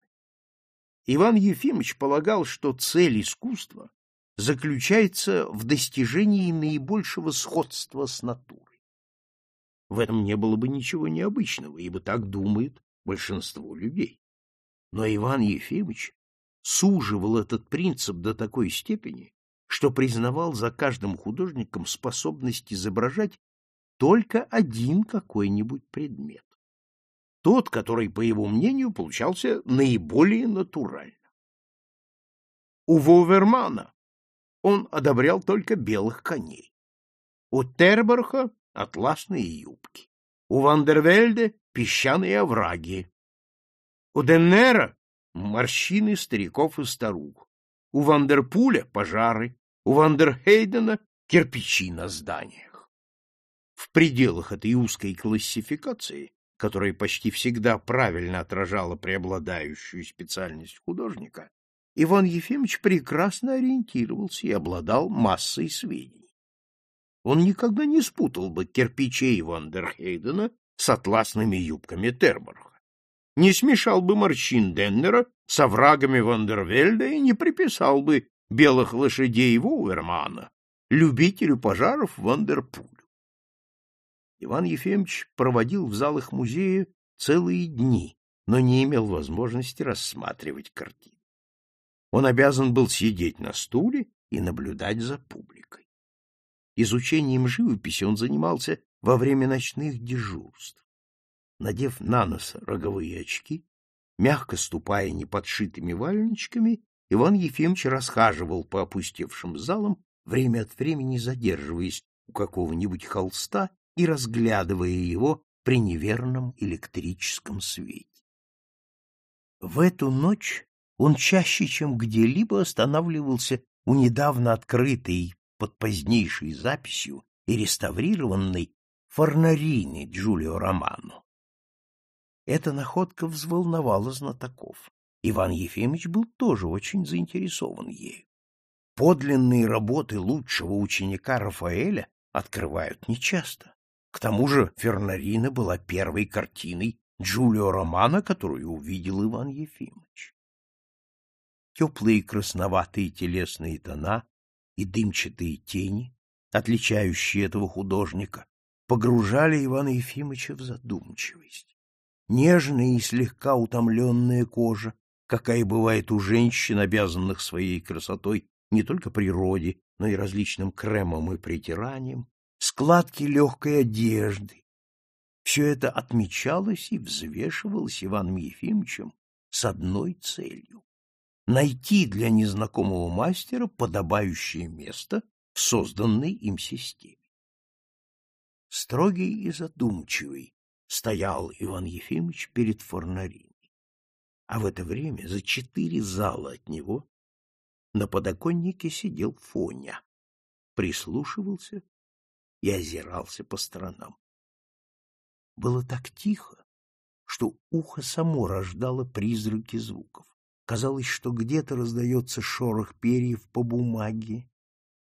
Speaker 1: Иван Ефимович полагал, что цель искусства заключается в достижении наибольшего сходства с натурой. В этом не было бы ничего необычного, ибо так думает большинство людей. Но Иван Ефимович суживал этот принцип до такой степени, что признавал за каждым художником способность изображать только один какой-нибудь предмет тот, который, по его мнению, получался наиболее натурально. У Вовермана он одобрял только белых коней. У Терберха — атласные юбки. У Вандервельде — песчаные овраги. У Деннера — морщины стариков и старух. У Вандерпуля — пожары. У Вандерхейдена — кирпичи на зданиях. В пределах этой узкой классификации которая почти всегда правильно отражала преобладающую специальность художника, Иван Ефимович прекрасно ориентировался и обладал массой сведений. Он никогда не спутал бы кирпичей Вандерхейдена с атласными юбками Терборха, не смешал бы морщин Деннера с оврагами Вандервельда и не приписал бы белых лошадей Вувермана, любителю пожаров Вандерпулю. Иван Ефимович проводил в залах музея целые дни, но не имел возможности рассматривать картины. Он обязан был сидеть на стуле и наблюдать за публикой. Изучением живописи он занимался во время ночных дежурств. Надев на нос роговые очки, мягко ступая неподшитыми валеночками, Иван Ефимович расхаживал по опустевшим залам, время от времени задерживаясь у какого-нибудь холста и разглядывая его при неверном электрическом свете. В эту ночь он чаще, чем где-либо останавливался у недавно открытой под позднейшей записью и реставрированной Форнарини Джулио Романо. Эта находка взволновала знатоков. Иван Ефимович был тоже очень заинтересован ею. Подлинные работы лучшего ученика Рафаэля открывают нечасто. К тому же Фернарина была первой картиной Джулио Романа, которую увидел Иван Ефимович. Теплые красноватые телесные тона и дымчатые тени, отличающие этого художника, погружали Ивана Ефимовича в задумчивость. Нежная и слегка утомленная кожа, какая бывает у женщин, обязанных своей красотой не только природе, но и различным кремам и притираниям, складки легкой одежды. Все это отмечалось и взвешивалось Иваном Ефимовичем с одной целью — найти для незнакомого мастера подобающее место в созданной им системе. Строгий и задумчивый стоял Иван Ефимович перед Форнариной, а в это время за четыре зала от него на подоконнике сидел Фоня, прислушивался и озирался по сторонам. Было так тихо, что ухо само рождало призраки звуков. Казалось, что где-то раздается шорох перьев по бумаге,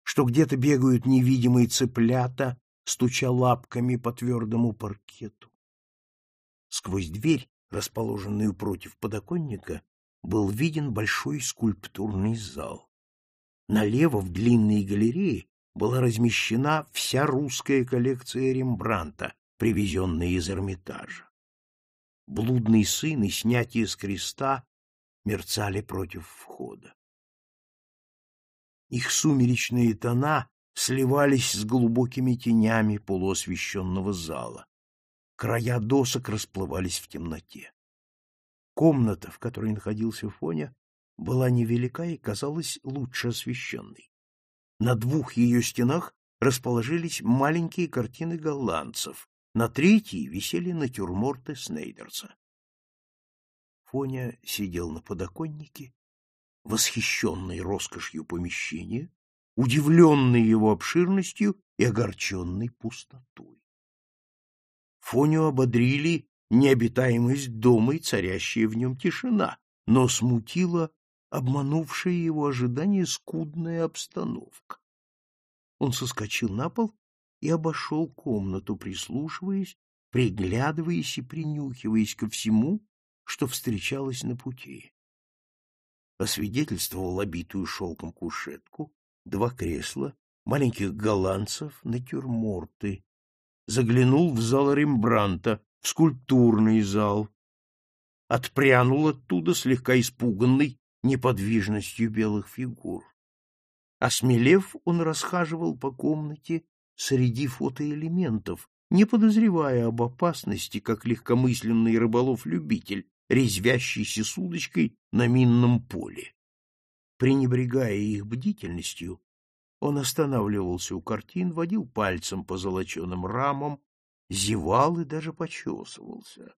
Speaker 1: что где-то бегают невидимые цыплята, стуча лапками по твердому паркету. Сквозь дверь, расположенную против подоконника, был виден большой скульптурный зал. Налево в длинной галерее была размещена вся русская коллекция Рембранта, привезенная из Эрмитажа. Блудный сын и снятие с креста мерцали против входа. Их сумеречные тона сливались с глубокими тенями полуосвещенного зала. Края досок расплывались в темноте. Комната, в которой находился Фоня, была невелика и казалась лучше освещенной. На двух ее стенах расположились маленькие картины голландцев, на третьей висели натюрморты Снейдерса. Фоня сидел на подоконнике, восхищенный роскошью помещения, удивленный его обширностью и огорченный пустотой. Фоню ободрили необитаемость дома и царящая в нем тишина, но смутила обманувшая его ожидания скудная обстановка. Он соскочил на пол и обошел комнату, прислушиваясь, приглядываясь и принюхиваясь ко всему, что встречалось на пути. Освидетельствовал обитую шелком кушетку, два кресла, маленьких голландцев, натюрморты. Заглянул в зал Рембранта, в скульптурный зал. Отпрянул оттуда, слегка испуганный неподвижностью белых фигур. Осмелев, он расхаживал по комнате среди фотоэлементов, не подозревая об опасности, как легкомысленный рыболов-любитель, резвящийся с удочкой на минном поле. Пренебрегая их бдительностью, он останавливался у картин, водил пальцем по золоченым рамам, зевал и даже почесывался.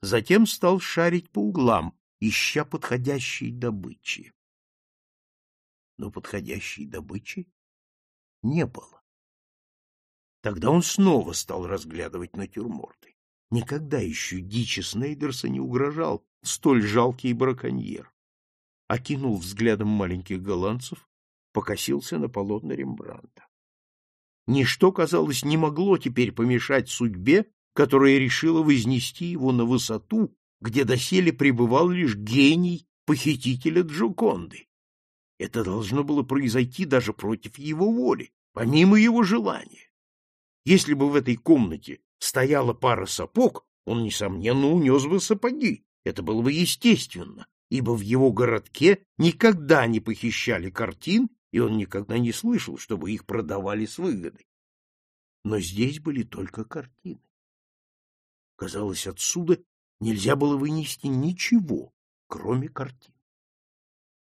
Speaker 1: Затем стал шарить по углам, ища подходящей добычи. Но подходящей добычи не было. Тогда он снова стал разглядывать натюрморты. Никогда еще дичи Снейдерса не угрожал столь жалкий браконьер. Окинул взглядом маленьких голландцев, покосился на полотна Рембранта. Ничто, казалось, не могло теперь помешать судьбе, которая решила вознести его на высоту, где доселе пребывал лишь гений похитителя Джоконды. Это должно было произойти даже против его воли, помимо его желания. Если бы в этой комнате стояла пара сапог, он, несомненно, унес бы сапоги. Это было бы естественно, ибо в его городке никогда не похищали картин и он никогда не слышал, чтобы их продавали с выгодой. Но здесь были только картины. Казалось, отсюда нельзя было вынести ничего, кроме картин.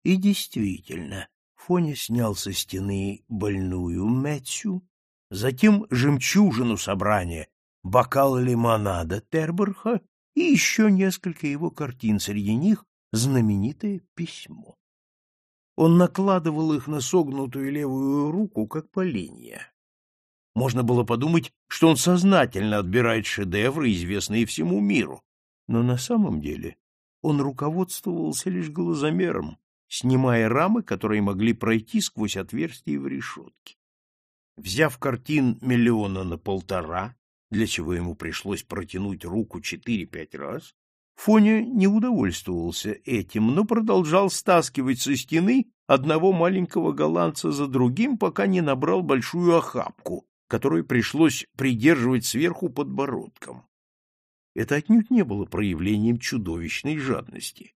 Speaker 1: И действительно, Фоня снял со стены больную Мэтью, затем жемчужину собрания, бокал лимонада Терберха и еще несколько его картин, среди них знаменитое письмо. Он накладывал их на согнутую левую руку, как поленья. Можно было подумать, что он сознательно отбирает шедевры, известные всему миру. Но на самом деле он руководствовался лишь глазомером, снимая рамы, которые могли пройти сквозь отверстия в решетке. Взяв картин миллиона на полтора, для чего ему пришлось протянуть руку четыре-пять раз, Фоня не удовольствовался этим, но продолжал стаскивать со стены одного маленького голландца за другим, пока не набрал большую охапку, которую пришлось придерживать сверху подбородком. Это отнюдь не было проявлением чудовищной жадности.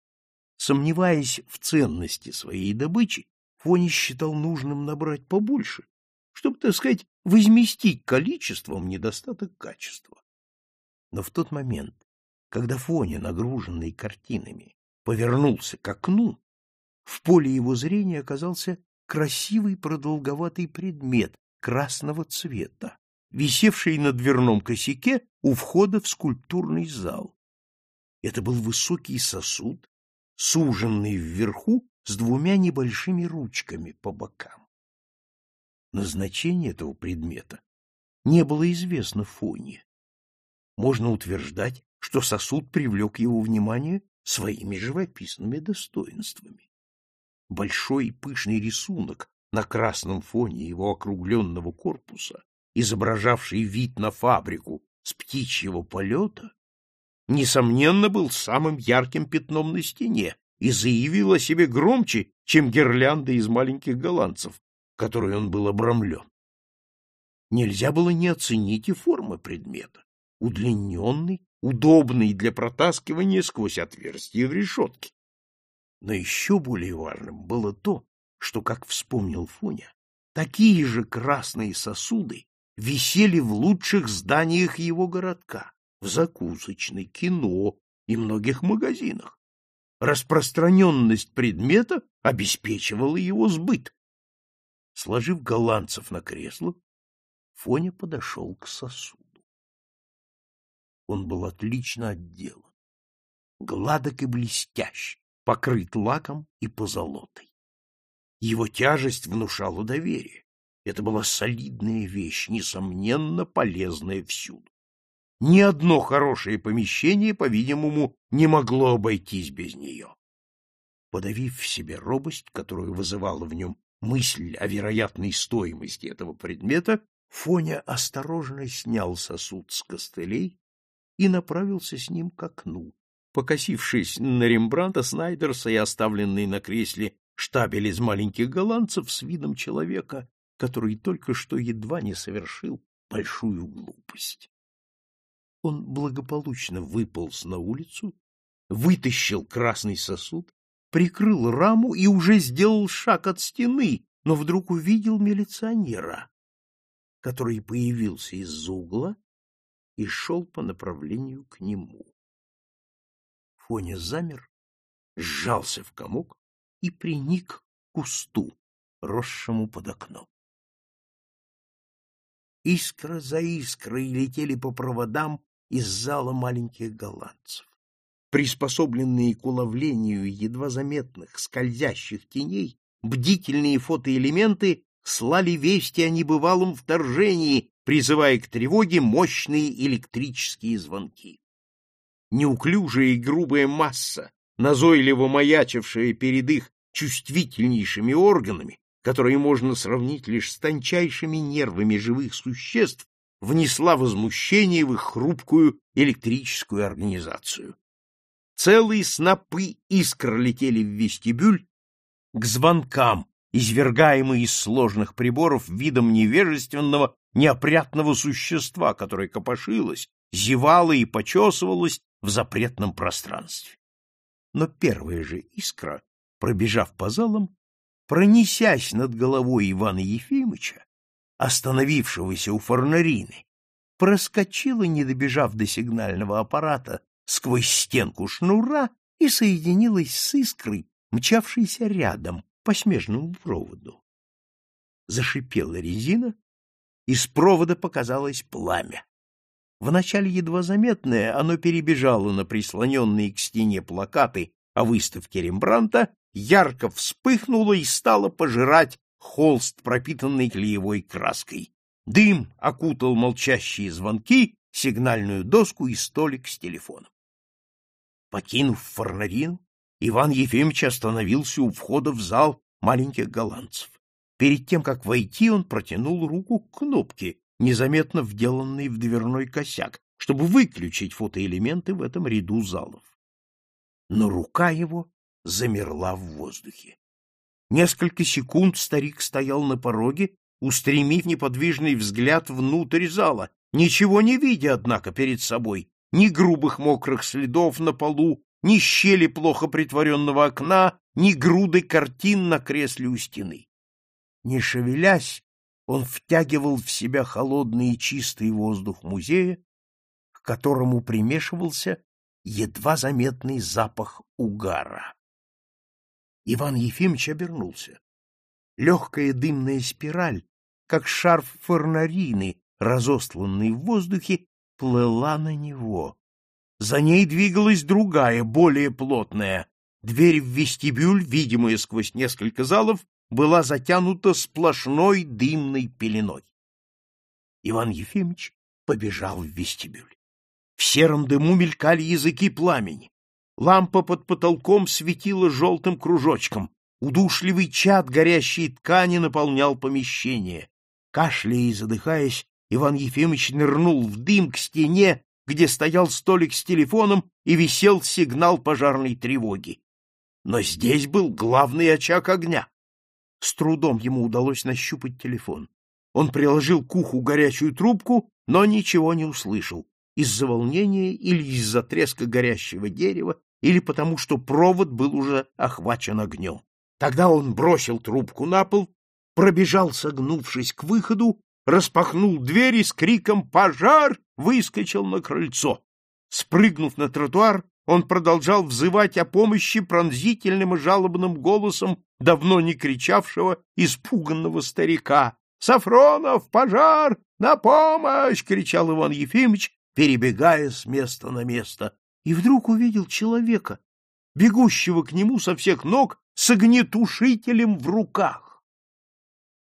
Speaker 1: Сомневаясь в ценности своей добычи, Фони считал нужным набрать побольше, чтобы, так сказать, возместить количеством недостаток качества. Но в тот момент, когда Фоня, нагруженный картинами, повернулся к окну, в поле его зрения оказался красивый продолговатый предмет, красного цвета, висевший на дверном косяке у входа в скульптурный зал. Это был высокий сосуд, суженный вверху с двумя небольшими ручками по бокам. Назначение этого предмета не было известно Фоне. Можно утверждать, что сосуд привлек его внимание своими живописными достоинствами. Большой и пышный рисунок на красном фоне его округленного корпуса, изображавший вид на фабрику с птичьего полета, несомненно, был самым ярким пятном на стене и заявил о себе громче, чем гирлянда из маленьких голландцев, которой он был обрамлен. Нельзя было не оценить и формы предмета, удлиненный, удобный для протаскивания сквозь отверстия в решетке. Но еще более важным было то, что, как вспомнил Фоня, такие же красные сосуды висели в лучших зданиях его городка, в закусочной, кино и многих магазинах. Распространенность предмета обеспечивала его сбыт. Сложив голландцев на кресло, Фоня подошел к сосуду. Он был отлично отделан, гладок и блестящ, покрыт лаком и позолотой. Его тяжесть внушала доверие. Это была солидная вещь, несомненно, полезная всюду. Ни одно хорошее помещение, по-видимому, не могло обойтись без нее. Подавив в себе робость, которую вызывала в нем мысль о вероятной стоимости этого предмета, Фоня осторожно снял сосуд с костылей и направился с ним к окну. Покосившись на Рембранта Снайдерса и оставленный на кресле штабель из маленьких голландцев с видом человека, который только что едва не совершил большую глупость. Он благополучно выполз на улицу, вытащил красный сосуд, прикрыл раму и уже сделал шаг от стены, но вдруг увидел милиционера, который появился из-за угла и шел по направлению к нему. Фоня замер, сжался в комок и приник к кусту, росшему под окном. Искра за искрой летели по проводам из зала маленьких голландцев. Приспособленные к уловлению едва заметных скользящих теней, бдительные фотоэлементы слали вести о небывалом вторжении, призывая к тревоге мощные электрические звонки. Неуклюжая и грубая масса, назойливо маячившая перед их чувствительнейшими органами, которые можно сравнить лишь с тончайшими нервами живых существ, внесла возмущение в их хрупкую электрическую организацию. Целые снопы искр летели в вестибюль к звонкам, извергаемые из сложных приборов видом невежественного, неопрятного существа, которое копошилось, зевало и почесывалось в запретном пространстве. Но первая же искра, пробежав по залам, пронесясь над головой Ивана Ефимовича, остановившегося у форнарины, проскочила, не добежав до сигнального аппарата, сквозь стенку шнура и соединилась с искрой, мчавшейся рядом по смежному проводу. Зашипела резина, из провода показалось пламя. Вначале едва заметное, оно перебежало на прислоненные к стене плакаты о выставке Рембранта, ярко вспыхнуло и стало пожирать холст, пропитанный клеевой краской. Дым окутал молчащие звонки, сигнальную доску и столик с телефоном. Покинув форнарину, Иван Ефимович остановился у входа в зал маленьких голландцев. Перед тем, как войти, он протянул руку к кнопке, незаметно вделанной в дверной косяк, чтобы выключить фотоэлементы в этом ряду залов. Но рука его замерла в воздухе. Несколько секунд старик стоял на пороге, устремив неподвижный взгляд внутрь зала, ничего не видя, однако, перед собой, ни грубых мокрых следов на полу, ни щели плохо притворенного окна, ни груды картин на кресле у стены. Не шевелясь, он втягивал в себя холодный и чистый воздух музея, к которому примешивался едва заметный запах угара. Иван Ефимович обернулся. Легкая дымная спираль, как шарф форнарины, разостланный в воздухе, плыла на него. За ней двигалась другая, более плотная. Дверь в вестибюль, видимая сквозь несколько залов, была затянута сплошной дымной пеленой. Иван Ефимович побежал в вестибюль. В сером дыму мелькали языки пламени. Лампа под потолком светила желтым кружочком. Удушливый чад горящей ткани наполнял помещение. Кашляя и задыхаясь, Иван Ефимович нырнул в дым к стене, где стоял столик с телефоном и висел сигнал пожарной тревоги. Но здесь был главный очаг огня. С трудом ему удалось нащупать телефон. Он приложил к уху горячую трубку, но ничего не услышал. Из-за волнения или из-за треска горящего дерева, или потому что провод был уже охвачен огнем. Тогда он бросил трубку на пол, пробежал, согнувшись к выходу, распахнул дверь и с криком «Пожар!» выскочил на крыльцо. Спрыгнув на тротуар, он продолжал взывать о помощи пронзительным и жалобным голосом давно не кричавшего испуганного старика. «Сафронов! Пожар! На помощь!» — кричал Иван Ефимович, перебегая с места на место. И вдруг увидел человека, бегущего к нему со всех ног с огнетушителем в руках.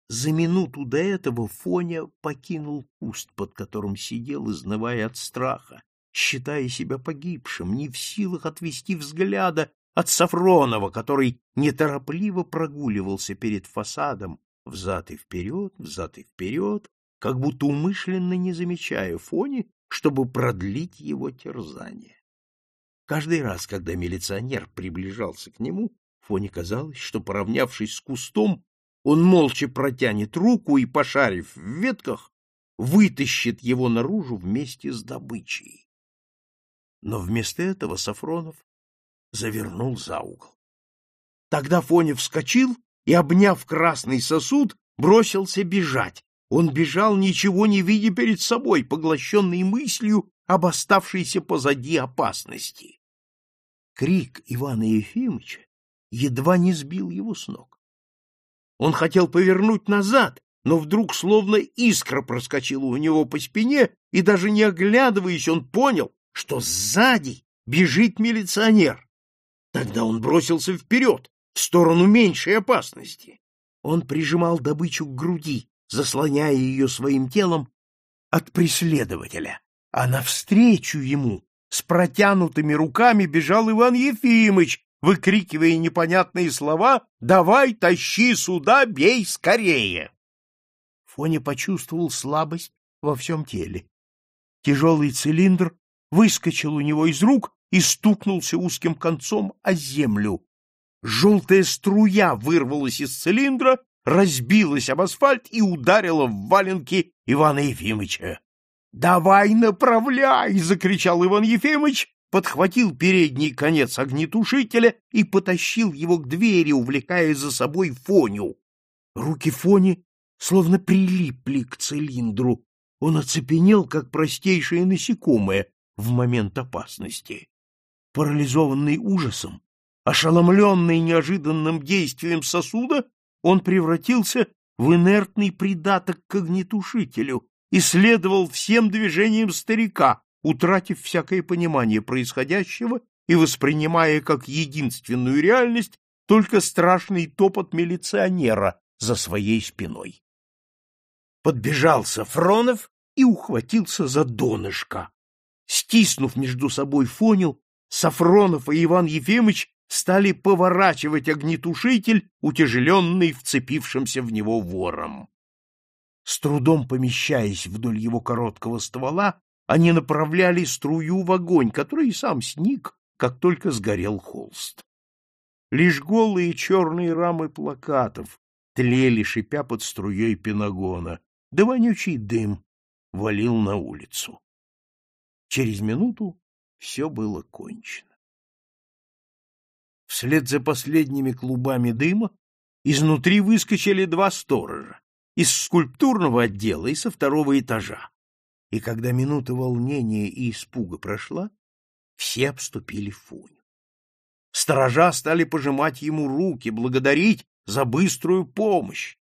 Speaker 1: За минуту до этого Фоня покинул куст, под которым сидел, изнывая от страха, считая себя погибшим, не в силах отвести взгляда от Сафронова, который неторопливо прогуливался перед фасадом, взад и вперед, взад и вперед, как будто умышленно не замечая Фони, чтобы продлить его терзание. Каждый раз, когда милиционер приближался к нему, Фоне казалось, что, поравнявшись с кустом, он молча протянет руку и, пошарив в ветках, вытащит его наружу вместе с добычей. Но вместо этого Сафронов завернул за угол. Тогда Фоня вскочил и, обняв красный сосуд, бросился бежать. Он бежал, ничего не видя перед собой, поглощенный мыслью об оставшейся позади опасности. Крик Ивана Ефимовича едва не сбил его с ног. Он хотел повернуть назад, но вдруг словно искра проскочила у него по спине, и даже не оглядываясь, он понял, что сзади бежит милиционер. Тогда он бросился вперед, в сторону меньшей опасности. Он прижимал добычу к груди, заслоняя ее своим телом от преследователя, а навстречу ему с протянутыми руками бежал Иван Ефимыч, выкрикивая непонятные слова «Давай, тащи сюда, бей скорее!». Фоня почувствовал слабость во всем теле. Тяжелый цилиндр выскочил у него из рук и стукнулся узким концом о землю. Желтая струя вырвалась из цилиндра, разбилась об асфальт и ударила в валенки Ивана Ефимыча. — Давай направляй! — закричал Иван Ефимыч, подхватил передний конец огнетушителя и потащил его к двери, увлекая за собой Фоню. Руки Фони словно прилипли к цилиндру. Он оцепенел, как простейшее насекомое в момент опасности. Парализованный ужасом, ошеломленный неожиданным действием сосуда, он превратился в инертный придаток к огнетушителю и следовал всем движениям старика, утратив всякое понимание происходящего и воспринимая как единственную реальность только страшный топот милиционера за своей спиной. Подбежал Сафронов и ухватился за донышко. Стиснув между собой Фонил, Сафронов и Иван Ефимович стали поворачивать огнетушитель, утяжеленный вцепившимся в него вором. С трудом помещаясь вдоль его короткого ствола, они направляли струю в огонь, который и сам сник, как только сгорел холст. Лишь голые черные рамы плакатов тлели, шипя под струей пенагона, да вонючий дым валил на улицу. Через минуту все было кончено. Вслед за последними клубами дыма изнутри выскочили два сторожа из скульптурного отдела и со второго этажа. И когда минута волнения и испуга прошла, все обступили Фуню. Сторожа стали пожимать ему руки, благодарить за быструю помощь.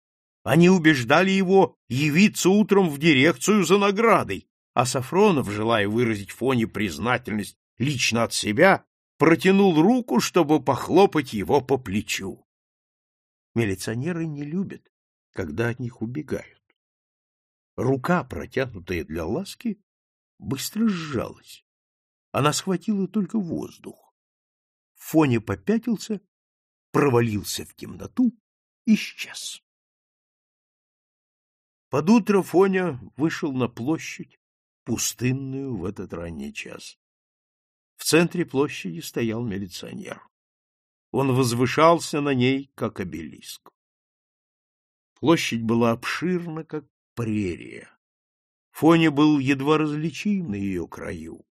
Speaker 1: Они убеждали его явиться утром в дирекцию за наградой, а Сафронов, желая выразить Фоне признательность лично от себя, протянул руку, чтобы похлопать его по плечу. Милиционеры не любят, когда от них убегают. Рука, протянутая для ласки, быстро сжалась. Она схватила только воздух. Фоня попятился, провалился в темноту, исчез. Под утро Фоня вышел на площадь, пустынную в этот ранний час. В центре площади стоял милиционер. Он возвышался на ней, как обелиск. Площадь была обширна, как прерия. Фоня был едва различим на ее краю.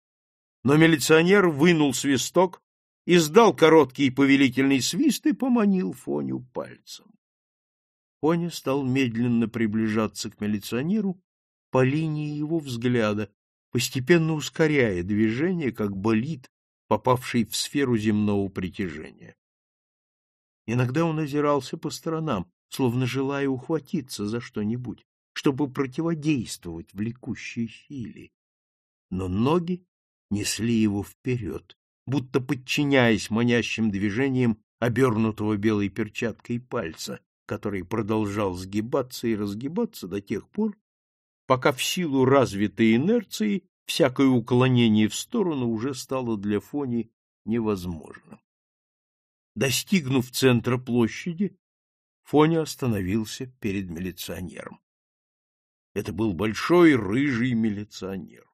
Speaker 1: Но милиционер вынул свисток, издал короткий повелительный свист и поманил Фоню пальцем. Фоня стал медленно приближаться к милиционеру по линии его взгляда, постепенно ускоряя движение, как болид, попавший в сферу земного притяжения. Иногда он озирался по сторонам, словно желая ухватиться за что-нибудь, чтобы противодействовать влекущей силе. Но ноги несли его вперед, будто подчиняясь манящим движениям обернутого белой перчаткой пальца, который продолжал сгибаться и разгибаться до тех пор, пока в силу развитой инерции всякое уклонение в сторону уже стало для Фони невозможным. Достигнув центра площади, Фоня остановился перед милиционером. Это был большой рыжий милиционер.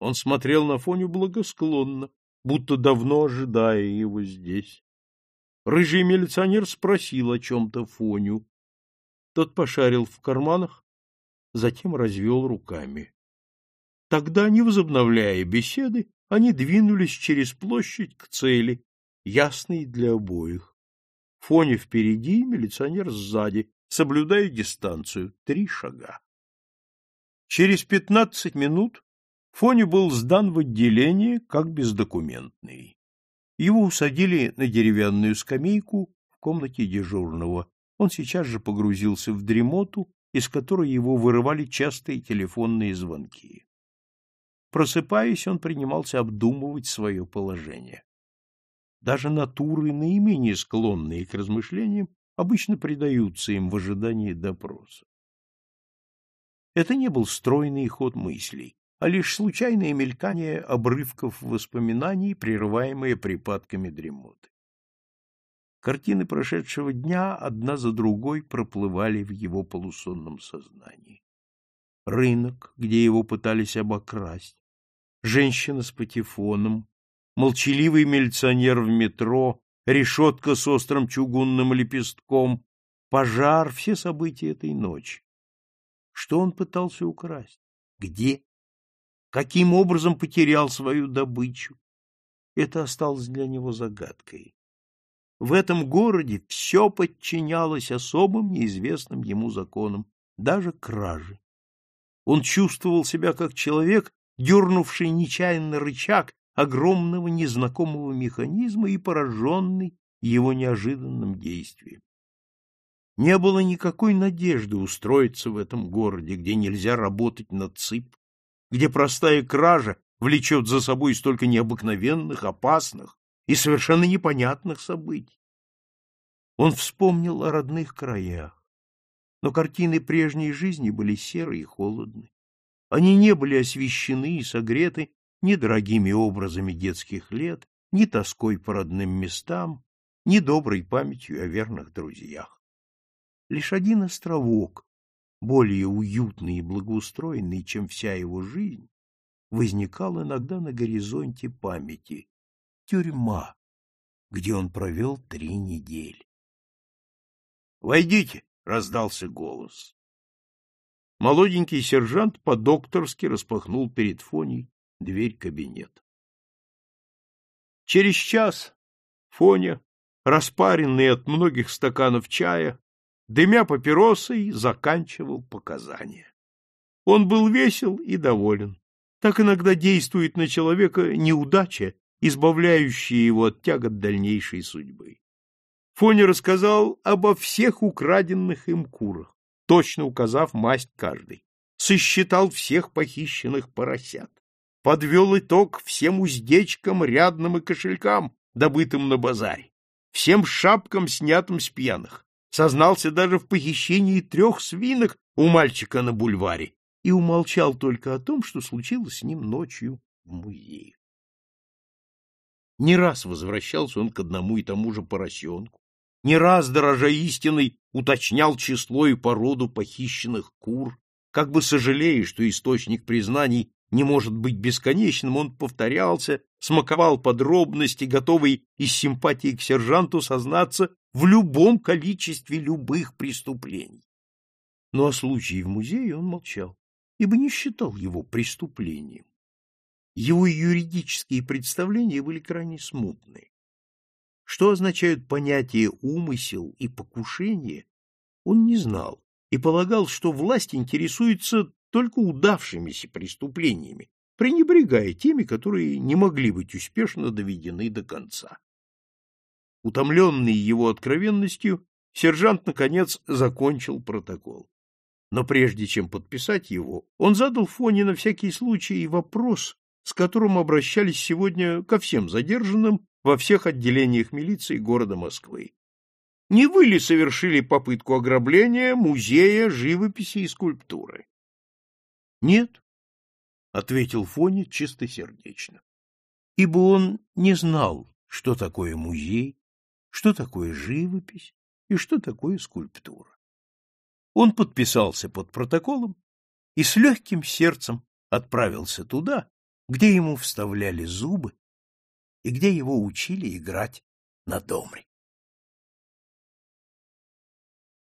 Speaker 1: Он смотрел на Фоню благосклонно, будто давно ожидая его здесь. Рыжий милиционер спросил о чем-то Фоню. Тот пошарил в карманах, затем развел руками. Тогда, не возобновляя беседы, они двинулись через площадь к цели, ясной для обоих. Фоня впереди, милиционер сзади, соблюдая дистанцию, три шага. Через пятнадцать минут Фоня был сдан в отделение как бездокументный. Его усадили на деревянную скамейку в комнате дежурного. Он сейчас же погрузился в дремоту из которой его вырывали частые телефонные звонки. Просыпаясь, он принимался обдумывать свое положение. Даже натуры, наименее склонные к размышлениям, обычно предаются им в ожидании допроса. Это не был стройный ход мыслей, а лишь случайное мелькание обрывков воспоминаний, прерываемые припадками дремоты. Картины прошедшего дня одна за другой проплывали в его полусонном сознании. Рынок, где его пытались обокрасть, женщина с патефоном, молчаливый милиционер в метро, решетка с острым чугунным лепестком, пожар — все события этой ночи. Что он пытался украсть? Где? Каким образом потерял свою добычу? это осталось для него загадкой. В этом городе все подчинялось особым неизвестным ему законам, даже кражи. Он чувствовал себя как человек, дернувший нечаянно рычаг огромного незнакомого механизма и пораженный его неожиданным действием. Не было никакой надежды устроиться в этом городе, где нельзя работать на ЦИП, где простая кража влечет за собой столько необыкновенных, опасных и совершенно непонятных событий. Он вспомнил о родных краях, но картины прежней жизни были серы и холодны. Они не были освещены и согреты ни дорогими образами детских лет, ни тоской по родным местам, ни доброй памятью о верных друзьях. Лишь один островок, более уютный и благоустроенный, чем вся его жизнь, возникал иногда на горизонте памяти — тюрьма, где он провел три недели. «Войдите!» — раздался голос. Молоденький сержант по-докторски распахнул перед Фоней дверь кабинета. Через час Фоня, распаренный от многих стаканов чая, дымя папиросой, заканчивал показания. Он был весел и доволен. Так иногда действует на человека неудача, избавляющая его от тягот дальнейшей судьбы. Фоня рассказал обо всех украденных им курах, точно указав масть каждой, сосчитал всех похищенных поросят, подвел итог всем уздечкам, рядным и кошелькам, добытым на базаре, всем шапкам, снятым с пьяных, сознался даже в похищении трех свинок у мальчика на бульваре и умолчал только о том, что случилось с ним ночью в музее. Не раз возвращался он к одному и тому же поросенку, не раз, дорожа истиной, уточнял число и породу похищенных кур, как бы сожалея, что источник признаний не может быть бесконечным, он повторялся, смаковал подробности, готовый из симпатии к сержанту сознаться в любом количестве любых преступлений. Но о случае в музее он молчал ибо не считал его преступлением. Его юридические представления были крайне смутны. Что означают понятия «умысел» и «покушение», он не знал и полагал, что власть интересуется только удавшимися преступлениями, пренебрегая теми, которые не могли быть успешно доведены до конца. Утомленный его откровенностью, сержант, наконец, закончил протокол. Но прежде чем подписать его, он задал Фоне на всякий случай вопрос, с которым обращались сегодня ко всем задержанным во всех отделениях милиции города Москвы. Не вы ли совершили попытку ограбления музея живописи и скульптуры? — Нет, — ответил Фоня чистосердечно, ибо он не знал, что такое музей, что такое живопись и что такое скульптура. Он подписался под протоколом и с легким сердцем отправился туда, где ему вставляли зубы и где его учили играть на домре.